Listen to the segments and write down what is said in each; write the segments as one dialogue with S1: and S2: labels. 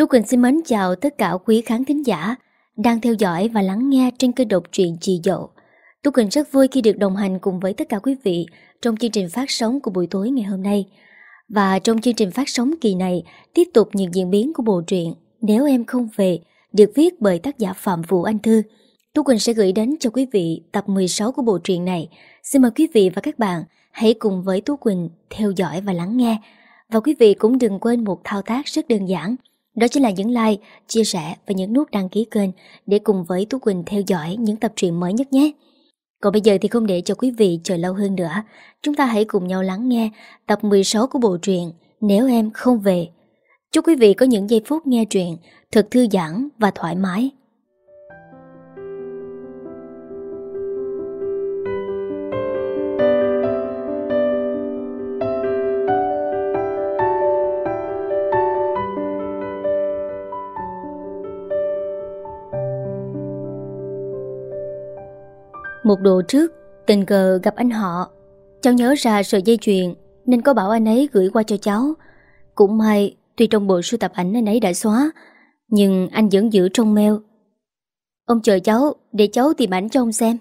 S1: Tú Quỳnh xin mến chào tất cả quý khán thính giả đang theo dõi và lắng nghe trên kênh độc truyện Chị Dậu. Tú Quỳnh rất vui khi được đồng hành cùng với tất cả quý vị trong chương trình phát sóng của buổi tối ngày hôm nay. Và trong chương trình phát sóng kỳ này, tiếp tục những diễn biến của bộ truyện Nếu Em Không Về, được viết bởi tác giả Phạm Vũ Anh Thư. Tú Quỳnh sẽ gửi đến cho quý vị tập 16 của bộ truyện này. Xin mời quý vị và các bạn hãy cùng với Tú Quỳnh theo dõi và lắng nghe. Và quý vị cũng đừng quên một thao tác rất đơn giản – đó chính là những like, chia sẻ và những nút đăng ký kênh để cùng với Tú Quỳnh theo dõi những tập truyện mới nhất nhé. Còn bây giờ thì không để cho quý vị chờ lâu hơn nữa, chúng ta hãy cùng nhau lắng nghe tập 16 của bộ truyện Nếu Em Không Về. Chúc quý vị có những giây phút nghe truyện thật thư giãn và thoải mái. Một độ trước, tình cờ gặp anh họ. Cháu nhớ ra sợi dây chuyền nên có bảo anh ấy gửi qua cho cháu. Cũng may, tuy trong bộ sưu tập ảnh anh ấy đã xóa, nhưng anh vẫn giữ trong mail. Ông chờ cháu để cháu tìm ảnh cho ông xem.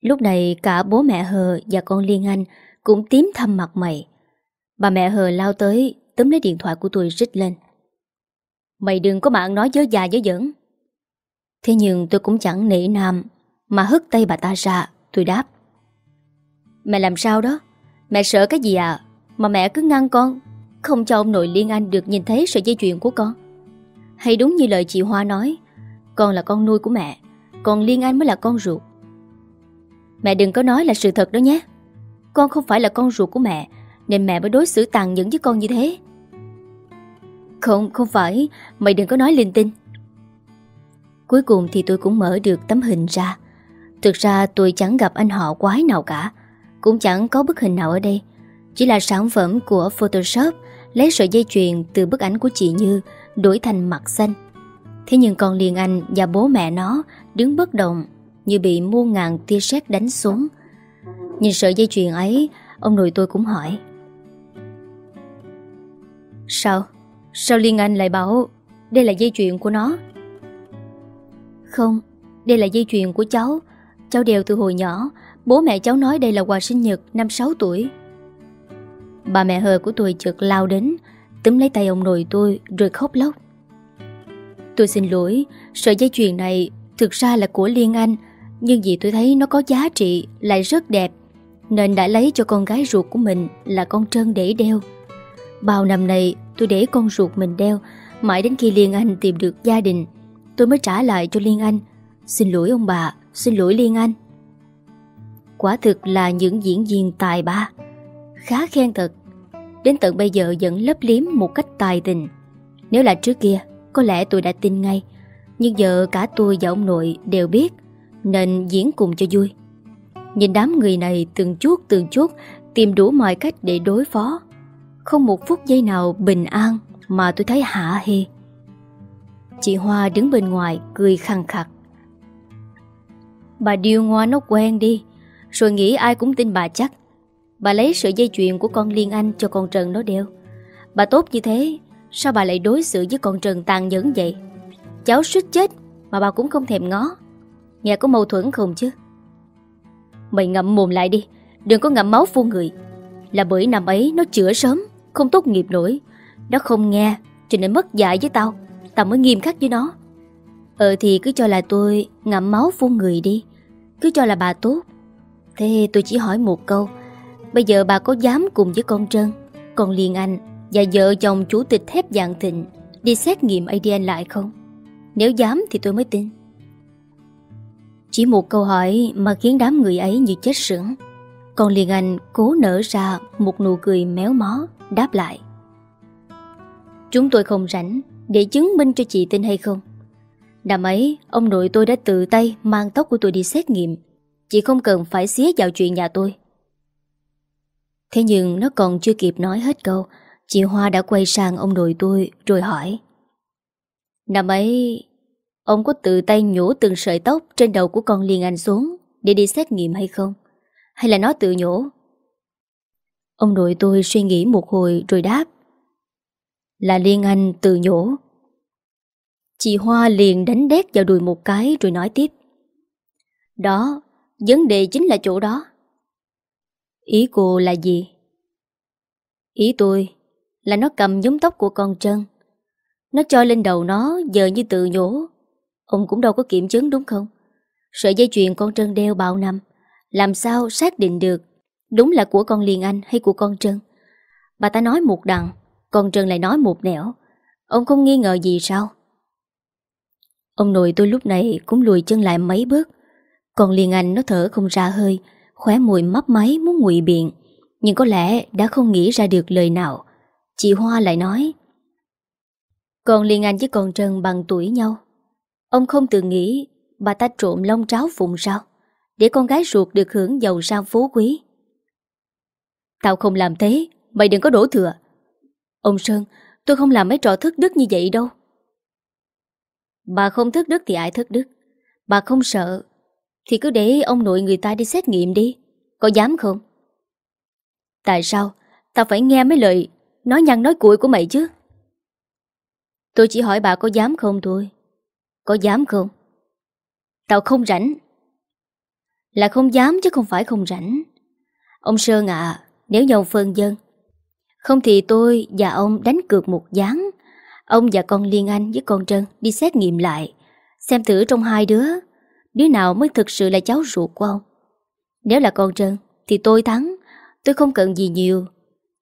S1: Lúc này cả bố mẹ Hờ và con Liên Anh cũng tím thăm mặt mày. Bà mẹ Hờ lao tới tấm lấy điện thoại của tôi rít lên. Mày đừng có mạng nói dớ già dớ dẫn. Thế nhưng tôi cũng chẳng nể nam mà hất tay bà ta ra Tôi đáp. Mẹ làm sao đó? Mẹ sợ cái gì à? Mà mẹ cứ ngăn con Không cho ông nội Liên Anh được nhìn thấy sợi dây chuyền của con. Hay đúng như lời chị Hoa nói Con là con nuôi của mẹ Còn Liên Anh mới là con ruột. Mẹ đừng có nói là sự thật đó nhé. Con không phải là con ruột của mẹ Nên mẹ mới đối xử tàn nhẫn với con như thế. Không, không phải. Mày đừng có nói linh tinh. Cuối cùng thì tôi cũng mở được tấm hình ra. Thực ra tôi chẳng gặp anh họ quái nào cả. Cũng chẳng có bức hình nào ở đây. Chỉ là sản phẩm của Photoshop Lấy sợi dây chuyền từ bức ảnh của chị Như Đổi thành mặt xanh. Thế nhưng con liền anh và bố mẹ nó Đứng bất động Như bị muôn ngàn tia sét đánh xuống. Nhìn sợi dây chuyền ấy Ông nội tôi cũng hỏi. Sao? Sao Liên Anh lại bảo Đây là dây chuyền của nó? Không, đây là dây chuyền của cháu. Cháu đeo từ hồi nhỏ. Bố mẹ cháu nói đây là quà sinh nhật, năm 6 tuổi. Bà mẹ hờ của tôi chợt lao đến, Túm lấy tay ông nội tôi Rồi khóc lóc. Tôi xin lỗi, Sợi dây chuyền này thực ra là của Liên Anh, Nhưng vì tôi thấy nó có giá trị, Lại rất đẹp, Nên đã lấy cho con gái ruột của mình Là con Trân để đeo. Bao năm nay, tôi để con ruột mình đeo, Mãi đến khi Liên Anh tìm được gia đình, Tôi mới trả lại cho Liên Anh. Xin lỗi ông bà. Xin lỗi Liên Anh. Quả thực là những diễn viên tài ba. Khá khen thật. Đến tận bây giờ vẫn lấp liếm một cách tài tình. Nếu là trước kia, Có lẽ tôi đã tin ngay. Nhưng giờ cả tôi và ông nội đều biết, Nên diễn cùng cho vui. Nhìn đám người này từng chút từng chút, Tìm đủ mọi cách để đối phó. Không một phút giây nào bình an Mà tôi thấy hạ hê. Chị Hoa đứng bên ngoài, cười khăng khặt. Bà điêu ngoa nó quen đi. Rồi nghĩ ai cũng tin bà chắc. Bà lấy sợi dây chuyền của con Liên Anh cho con Trần nó đeo. Bà tốt như thế, Sao bà lại đối xử với con Trần tàn nhẫn vậy? Cháu suýt chết Mà bà cũng không thèm ngó. Nghe có mâu thuẫn không chứ? Mày ngậm mồm lại đi, Đừng có ngậm máu phun người. Là bởi năm ấy nó chữa sớm, Không tốt nghiệp nổi. Nó không nghe, cho nên mất dạy với tao. Tao mới nghiêm khắc với nó. Ờ thì cứ cho là tôi ngậm máu phun người đi cứ cho là bà tốt. Thế tôi chỉ hỏi một câu. Bây giờ bà có dám cùng với con Trân, Con Liên Anh Và vợ chồng chủ tịch thép dạng thịnh Đi xét nghiệm ADN lại không? Nếu dám thì tôi mới tin. Chỉ một câu hỏi Mà khiến đám người ấy như chết sững. Còn Liên Anh cố nở ra Một nụ cười méo mó, Đáp lại. Chúng tôi không rảnh Để chứng minh cho chị tin hay không? Năm ấy, ông nội tôi đã tự tay mang tóc của tôi đi xét nghiệm. Chị không cần phải xía vào chuyện nhà tôi. Thế nhưng nó còn chưa kịp nói hết câu, chị Hoa đã quay sang ông nội tôi rồi hỏi. Năm ấy, ông có tự tay nhổ từng sợi tóc trên đầu của con Liên Anh xuống để đi xét nghiệm hay không? Hay là nó tự nhổ? Ông nội tôi suy nghĩ một hồi rồi đáp. Là Liên Anh tự nhổ Chị Hoa liền đánh đét vào đùi một cái rồi nói tiếp. Đó, vấn đề chính là chỗ đó. Ý cô là gì? Ý tôi là nó cầm giống tóc của con Trân. Nó cho lên đầu nó giờ như tự nhổ. Ông cũng đâu có kiểm chứng đúng không? Sợi dây chuyền con Trân đeo bao năm. Làm sao xác định được Đúng là của con Liên Anh hay của con Trân? Bà ta nói một đằng Con Trân lại nói một nẻo. Ông không nghi ngờ gì sao? Ông nội tôi lúc này cũng lùi chân lại mấy bước. Còn Liên Anh nó thở không ra hơi, Khóe mùi mấp máy muốn ngụy biện, Nhưng có lẽ đã không nghĩ ra được lời nào. Chị Hoa lại nói, Còn Liên Anh với con Trân bằng tuổi nhau. Ông không từng nghĩ Bà ta trộm lông tráo phụng sao? Để con gái ruột được hưởng giàu sang phú quý. Tao không làm thế, Mày đừng có đổ thừa. Ông Sơn, Tôi không làm mấy trò thức đức như vậy đâu. Bà không thức đức thì ai thức đức. Bà không sợ Thì cứ để ông nội người ta đi xét nghiệm đi. Có dám không? Tại sao? Tao phải nghe mấy lời Nói nhăn nói cuội của mày chứ. Tôi chỉ hỏi bà có dám không thôi. Có dám không? Tao không rảnh. Là không dám chứ không phải không rảnh. Ông Sơn à Nếu nhau phân dân Không thì tôi và ông đánh cược một gián Ông và con Liên Anh với con Trân đi xét nghiệm lại, Xem thử trong hai đứa Đứa nào mới thực sự là cháu ruột của ông. Nếu là con Trân Thì tôi thắng, Tôi không cần gì nhiều.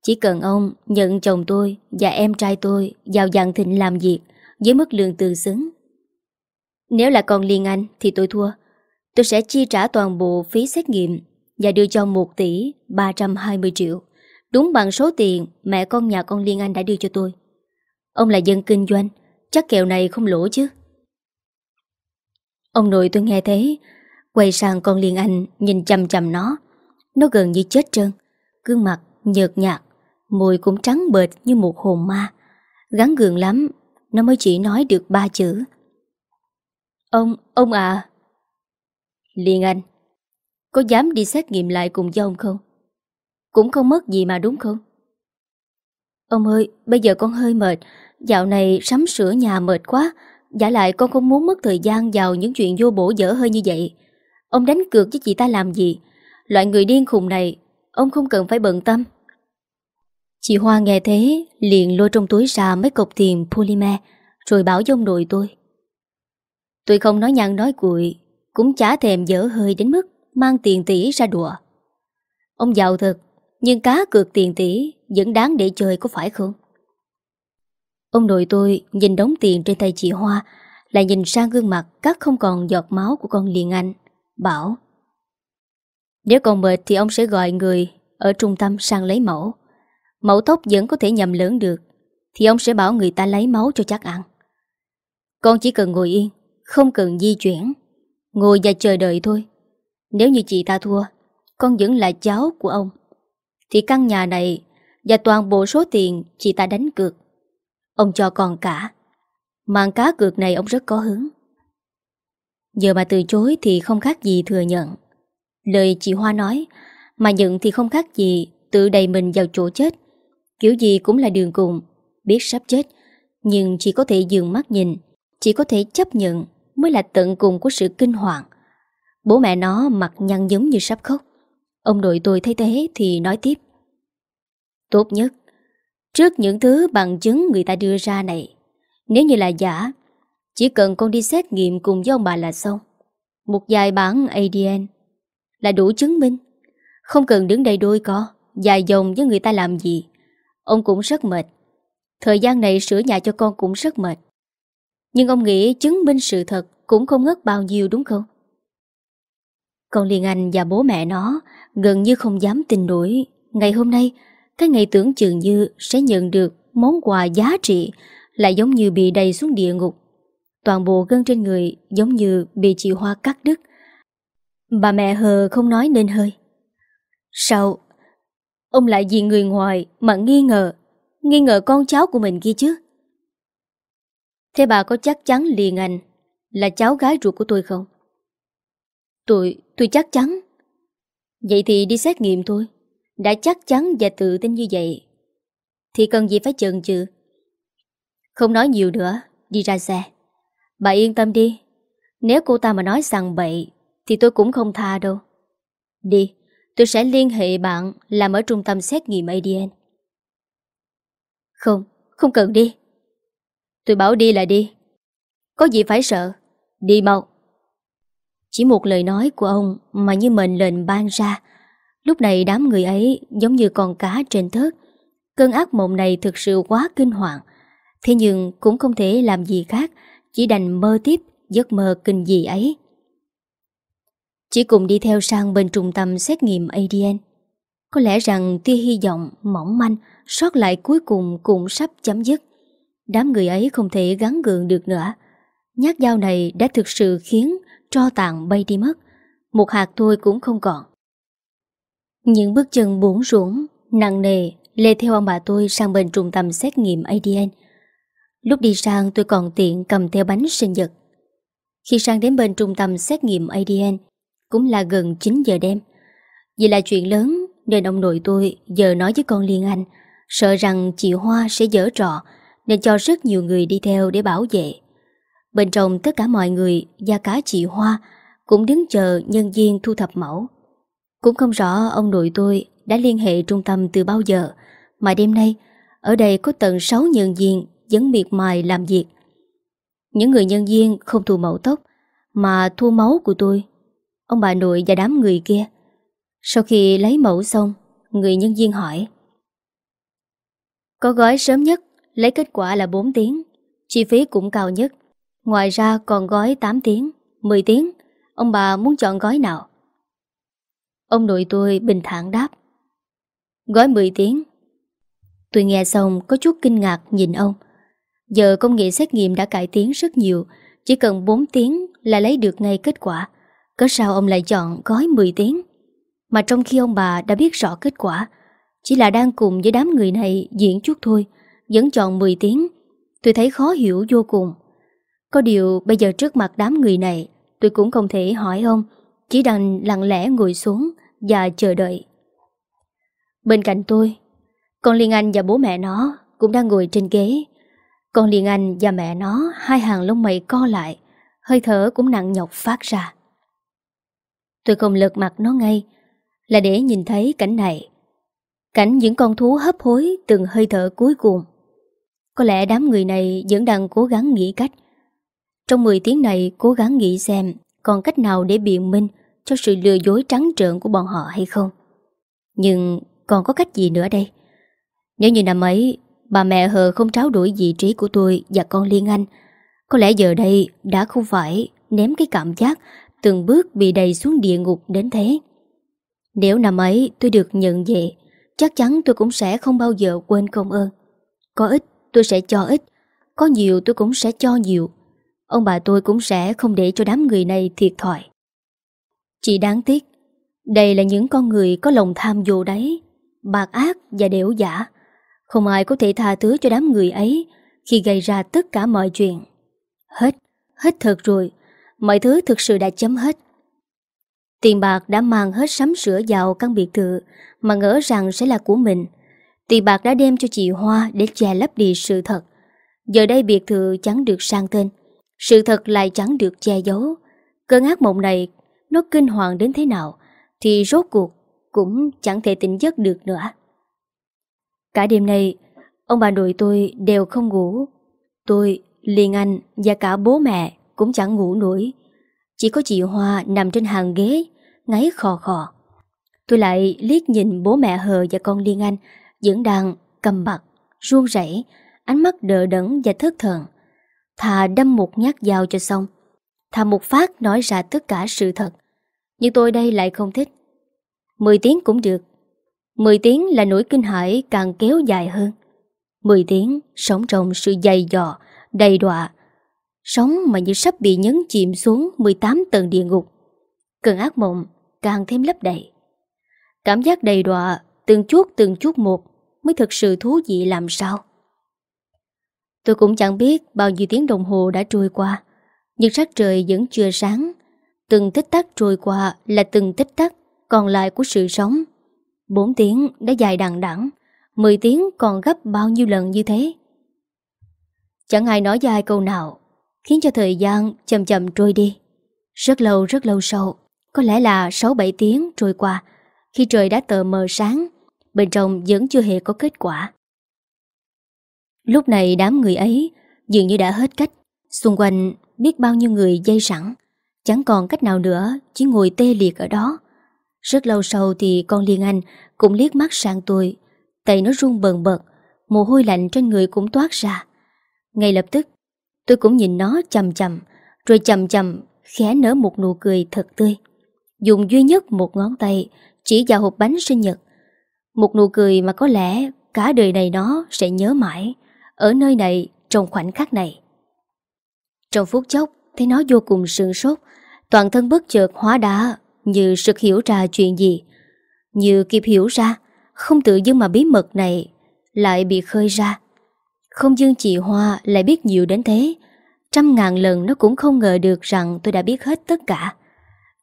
S1: Chỉ cần ông nhận chồng tôi Và em trai tôi vào dạng thịnh làm việc Với mức lương tương xứng. Nếu là con Liên Anh Thì tôi thua. Tôi sẽ chi trả toàn bộ phí xét nghiệm Và đưa cho 1 tỷ 320 triệu, Đúng bằng số tiền mẹ con nhà con Liên Anh đã đưa cho tôi. Ông là dân kinh doanh Chắc kèo này không lỗ chứ. Ông nội tôi nghe thế Quay sang con Liên Anh Nhìn chầm chầm nó. Nó gần như chết trơn Gương mặt nhợt nhạt Môi cũng trắng bệt như một hồn ma. Gắn gượng lắm Nó mới chỉ nói được ba chữ. Ông, ông à. Liên Anh Có dám đi xét nghiệm lại cùng với ông không? Cũng không mất gì mà đúng không? Ông ơi, bây giờ con hơi mệt. Dạo này sắm sửa nhà mệt quá. Giả lại con không muốn mất thời gian vào những chuyện vô bổ dở hơi như vậy. Ông đánh cược với chị ta làm gì? Loại người điên khùng này Ông không cần phải bận tâm. Chị Hoa nghe thế Liền lôi trong túi ra mấy cục tiền polymer Rồi bảo với ông nội tôi. Tôi không nói nhăn nói cuội Cũng chả thèm dở hơi đến mức Mang tiền tỷ ra đùa. Ông giàu thật nhưng cá cược tiền tỷ Vẫn đáng để chơi có phải không? Ông nội tôi nhìn đống tiền trên tay chị Hoa Lại nhìn sang gương mặt cắt không còn giọt máu của con liền anh, Bảo, Nếu còn mệt thì ông sẽ gọi người Ở trung tâm sang lấy mẫu. Mẫu tóc vẫn có thể nhầm lớn được Thì ông sẽ bảo người ta lấy máu cho chắc ăn. Con chỉ cần ngồi yên, Không cần di chuyển, Ngồi và chờ đợi thôi. Nếu như chị ta thua, Con vẫn là cháu của ông. Thì căn nhà này Và toàn bộ số tiền chị ta đánh cược. Ông cho con cả. Màn cá cược này ông rất có hứng. Giờ mà từ chối thì không khác gì thừa nhận. Lời chị Hoa nói, Mà nhận thì không khác gì Tự đầy mình vào chỗ chết. Kiểu gì cũng là đường cùng, Biết sắp chết, Nhưng chỉ có thể dừng mắt nhìn, Chỉ có thể chấp nhận Mới là tận cùng của sự kinh hoàng. Bố mẹ nó mặt nhăn giống như sắp khóc. Ông nội tôi thấy thế thì nói tiếp. Tốt nhất, Trước những thứ bằng chứng người ta đưa ra này, Nếu như là giả, Chỉ cần con đi xét nghiệm cùng với ông bà là xong. Một vài bản ADN Là đủ chứng minh. Không cần đứng đây đôi co, Dài dòng với người ta làm gì. Ông cũng rất mệt. Thời gian này sửa nhà cho con cũng rất mệt. Nhưng ông nghĩ chứng minh sự thật Cũng không ngất bao nhiêu đúng không? Còn Liên Anh và bố mẹ nó Gần như không dám tin nổi Ngày hôm nay cái ngày tưởng chừng như sẽ nhận được món quà giá trị lại giống như bị đầy xuống địa ngục. Toàn bộ gân trên người giống như bị chị Hoa cắt đứt. Bà mẹ hờ không nói nên hơi. Sao? Ông lại vì người ngoài mà nghi ngờ, nghi ngờ con cháu của mình kia chứ? Thế bà có chắc chắn liền anh là cháu gái ruột của tôi không? Tôi, tôi chắc chắn. Vậy thì đi xét nghiệm thôi. Đã chắc chắn và tự tin như vậy, Thì cần gì phải chần chừ? Không nói nhiều nữa, Đi ra xe. Bà yên tâm đi. Nếu cô ta mà nói rằng bậy, Thì tôi cũng không tha đâu. Đi, Tôi sẽ liên hệ bạn Làm ở trung tâm xét nghiệm ADN Không Không cần đi. Tôi bảo đi là đi. Có gì phải sợ? Đi mau. Chỉ một lời nói của ông Mà như mệnh lệnh ban ra. Lúc này đám người ấy giống như con cá trên thớt. Cơn ác mộng này thực sự quá kinh hoàng. Thế nhưng cũng không thể làm gì khác, Chỉ đành mơ tiếp giấc mơ kinh dị ấy. Chỉ cùng đi theo sang bên trung tâm xét nghiệm ADN Có lẽ rằng tia hy vọng mỏng manh, Sót lại cuối cùng cũng sắp chấm dứt. Đám người ấy không thể gắn gượng được nữa. Nhát dao này đã thực sự khiến Tro tàn bay đi mất. Một hạt thôi cũng không còn. Những bước chân bốn ruộng, Nặng nề, Lê theo ông bà tôi sang bên trung tâm xét nghiệm ADN Lúc đi sang, tôi còn tiện cầm theo bánh sinh nhật Khi sang đến bên trung tâm xét nghiệm ADN Cũng là gần 9 giờ đêm. Vì là chuyện lớn, Nên ông nội tôi giờ nói với con Liên Anh, Sợ rằng chị Hoa sẽ dở trọ Nên cho rất nhiều người đi theo để bảo vệ. Bên trong tất cả mọi người Và cả chị Hoa Cũng đứng chờ nhân viên thu thập mẫu. Cũng không rõ ông nội tôi Đã liên hệ trung tâm từ bao giờ, Mà đêm nay, Ở đây có tận 6 nhân viên Vẫn miệt mài làm việc. Những người nhân viên không thu mẫu tóc, Mà thu máu của tôi. Ông bà nội và đám người kia. Sau khi lấy mẫu xong, Người nhân viên hỏi. Có gói sớm nhất, Lấy kết quả là 4 tiếng, Chi phí cũng cao nhất. Ngoài ra còn gói 8 tiếng 10 tiếng. Ông bà muốn chọn gói nào? Ông nội tôi bình thản đáp. Gói 10 tiếng. Tôi nghe xong có chút kinh ngạc nhìn ông. Giờ công nghệ xét nghiệm đã cải tiến rất nhiều, Chỉ cần 4 tiếng là lấy được ngay kết quả. Có sao ông lại chọn gói 10 tiếng? Mà trong khi ông bà đã biết rõ kết quả, Chỉ là đang cùng với đám người này diễn chút thôi, Vẫn chọn 10 tiếng. Tôi thấy khó hiểu vô cùng. Có điều bây giờ trước mặt đám người này, Tôi cũng không thể hỏi ông, Chỉ đành lặng lẽ ngồi xuống Và chờ đợi. Bên cạnh tôi, Con Liên Anh và bố mẹ nó Cũng đang ngồi trên ghế. Con Liên Anh và mẹ nó, Hai hàng lông mày co lại, Hơi thở cũng nặng nhọc phát ra. Tôi không lật mặt nó ngay, Là để nhìn thấy cảnh này. Cảnh những con thú hấp hối Từng hơi thở cuối cùng. Có lẽ đám người này vẫn đang cố gắng nghĩ cách trong 10 tiếng này, Cố gắng nghĩ xem Còn cách nào để biện minh Cho sự lừa dối trắng trợn của bọn họ hay không. Nhưng còn có cách gì nữa đây? Nếu như năm ấy, Bà mẹ hờ không tráo đổi vị trí của tôi Và con Liên Anh, Có lẽ giờ đây đã không phải Ném cái cảm giác Từng bước bị đầy xuống địa ngục đến thế. Nếu năm ấy tôi được nhận về, Chắc chắn tôi cũng sẽ không bao giờ quên công ơn. Có ít tôi sẽ cho ít Có nhiều tôi cũng sẽ cho nhiều. Ông bà tôi cũng sẽ không để cho đám người này thiệt thòi Chỉ đáng tiếc Đây là những con người có lòng tham vô đáy, bạc ác và đẻo giả. Không ai có thể tha thứ cho đám người ấy khi gây ra tất cả mọi chuyện. Hết, hết thật rồi, mọi thứ thực sự đã chấm hết. Tiền bạc đã mang hết sắm sửa vào căn biệt thự mà ngỡ rằng sẽ là của mình. Tiền bạc đã đem cho chị Hoa để che lấp đi sự thật. Giờ đây biệt thự chẳng được sang tên, sự thật lại chẳng được che giấu. Cơn ác mộng này nó kinh hoàng đến thế nào thì rốt cuộc cũng chẳng thể tỉnh giấc được nữa. Cả đêm nay, ông bà nội tôi đều không ngủ. Tôi, Liên Anh và cả bố mẹ cũng chẳng ngủ nổi. Chỉ có chị Hoa nằm trên hàng ghế, ngáy khò khò. Tôi lại liếc nhìn bố mẹ Hờ và con Liên Anh vẫn đang cầm bặt, ruông rảy, ánh mắt đỡ đẫn và thất thần. Thà đâm một nhát dao cho xong. Thà một phát nói ra tất cả sự thật. Nhưng tôi đây lại không thích. 10 tiếng cũng được 10 tiếng là nỗi kinh hãi càng kéo dài hơn 10 tiếng sống trong sự dày dò, Đầy đọa Sống mà như sắp bị nhấn chìm xuống 18 tầng địa ngục Cơn ác mộng càng thêm lấp đầy Cảm giác đầy đọa, Từng chút từng chút một, Mới thực sự thú vị làm sao Tôi cũng chẳng biết Bao nhiêu tiếng đồng hồ đã trôi qua, Nhưng sắc trời vẫn chưa sáng Từng tích tắc trôi qua Là từng tích tắc còn lại của sự sống. 4 tiếng đã dài đằng đẵng 10 tiếng còn gấp bao nhiêu lần như thế. Chẳng ai nói dài câu nào, Khiến cho thời gian chậm chậm trôi đi Rất lâu rất lâu sau, Có lẽ là 6-7 tiếng trôi qua, Khi trời đã tờ mờ sáng, Bên trong vẫn chưa hề có kết quả Lúc này đám người ấy Dường như đã hết cách. Xung quanh biết bao nhiêu người dây sẵn. Chẳng còn cách nào nữa, Chỉ ngồi tê liệt ở đó. Rất lâu sau thì con Liên Anh Cũng liếc mắt sang tôi. Tay nó run bần bật, Mồ hôi lạnh trên người cũng toát ra. Ngay lập tức, Tôi cũng nhìn nó chầm chầm, Rồi chầm chầm khẽ nở một nụ cười thật tươi. Dùng duy nhất một ngón tay Chỉ vào hộp bánh sinh nhật. Một nụ cười mà có lẽ Cả đời này nó sẽ nhớ mãi. Ở nơi này, trong khoảnh khắc này. Trong phút chốc, Thấy nó vô cùng sương sốt, Toàn thân bất chợt hóa đá Như sực hiểu ra chuyện gì. Như kịp hiểu ra, Không tự dưng mà bí mật này Lại bị khơi ra. Không dương chị Hoa lại biết nhiều đến thế. Trăm ngàn lần nó cũng không ngờ được Rằng tôi đã biết hết tất cả.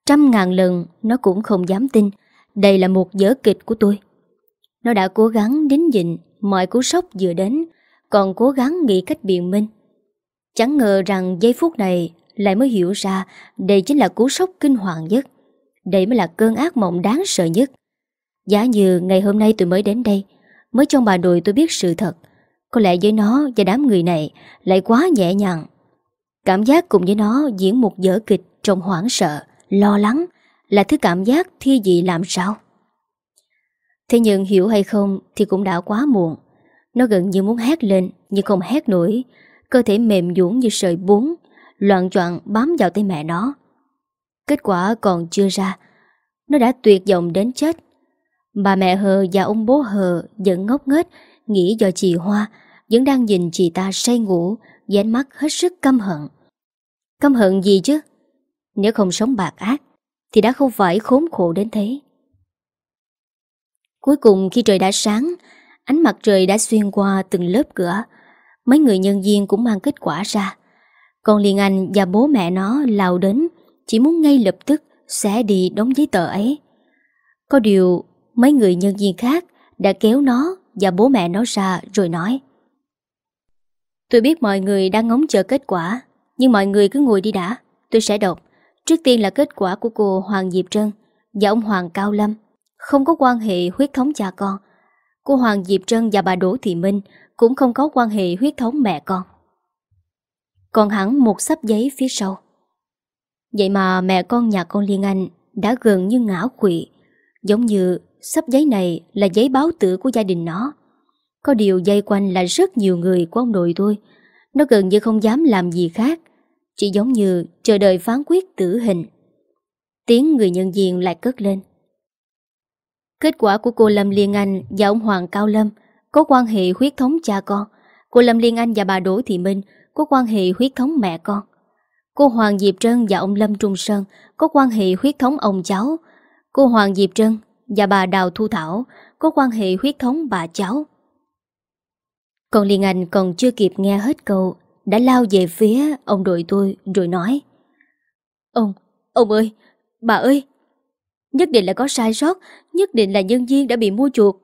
S1: Trăm ngàn lần nó cũng không dám tin Đây là một giở kịch của tôi. Nó đã cố gắng đính nhịn Mọi cú sốc vừa đến còn cố gắng nghĩ cách biện minh Chẳng ngờ rằng giây phút này lại mới hiểu ra đây chính là cú sốc kinh hoàng nhất. Đây mới là cơn ác mộng đáng sợ nhất. Giả như ngày hôm nay tôi mới đến đây, mới trong bà nội tôi biết sự thật. Có lẽ với nó và đám người này lại quá nhẹ nhàng. Cảm giác cùng với nó diễn một vở kịch trong hoảng sợ, lo lắng là thứ cảm giác thi dị làm sao. Thế nhưng hiểu hay không thì cũng đã quá muộn. Nó gần như muốn hét lên nhưng không hét nổi. Cơ thể mềm nhũn như sợi bún loạn choạng bám vào tay mẹ nó. Kết quả còn chưa ra, nó đã tuyệt vọng đến chết. Bà mẹ Hờ và ông bố Hờ vẫn ngốc nghếch nghĩ do chị Hoa vẫn đang nhìn chị ta say ngủ, dán mắt hết sức căm hận. Căm hận gì chứ? Nếu không sống bạc ác, thì đã không phải khốn khổ đến thế. Cuối cùng khi trời đã sáng, ánh mặt trời đã xuyên qua từng lớp cửa, mấy người nhân viên cũng mang kết quả ra. Còn Liên Anh và bố mẹ nó lao đến Chỉ muốn ngay lập tức sẽ đi đóng giấy tờ ấy. Có điều mấy người nhân viên khác đã kéo nó và bố mẹ nó ra rồi nói Tôi biết mọi người đang ngóng chờ kết quả Nhưng mọi người cứ ngồi đi đã. Tôi sẽ đọc. Trước tiên là kết quả của cô Hoàng Diệp Trân Và ông Hoàng Cao Lâm. Không có quan hệ huyết thống cha con. Cô Hoàng Diệp Trân và bà Đỗ Thị Minh Cũng không có quan hệ huyết thống mẹ con còn hẳn một sắp giấy phía sau. Vậy mà mẹ con nhà con Liên Anh đã gần như ngã quỵ, giống như sắp giấy này là giấy báo tử của gia đình nó. Có điều dây quanh là rất nhiều người của ông nội tôi, nó gần như không dám làm gì khác, chỉ giống như chờ đợi phán quyết tử hình. Tiếng người nhân viên lại cất lên. Kết quả của cô Lâm Liên Anh và ông Hoàng Cao Lâm có quan hệ huyết thống cha con. Cô Lâm Liên Anh và bà Đỗ Thị Minh có quan hệ huyết thống mẹ con. Cô Hoàng Diệp Trân và ông Lâm Trung Sơn có quan hệ huyết thống ông cháu. Cô Hoàng Diệp Trân và bà Đào Thu Thảo có quan hệ huyết thống bà cháu. Còn Liên Anh còn chưa kịp nghe hết câu đã lao về phía ông đội tôi rồi nói Ông, ông ơi, bà ơi Nhất định là có sai sót, Nhất định là nhân viên đã bị mua chuột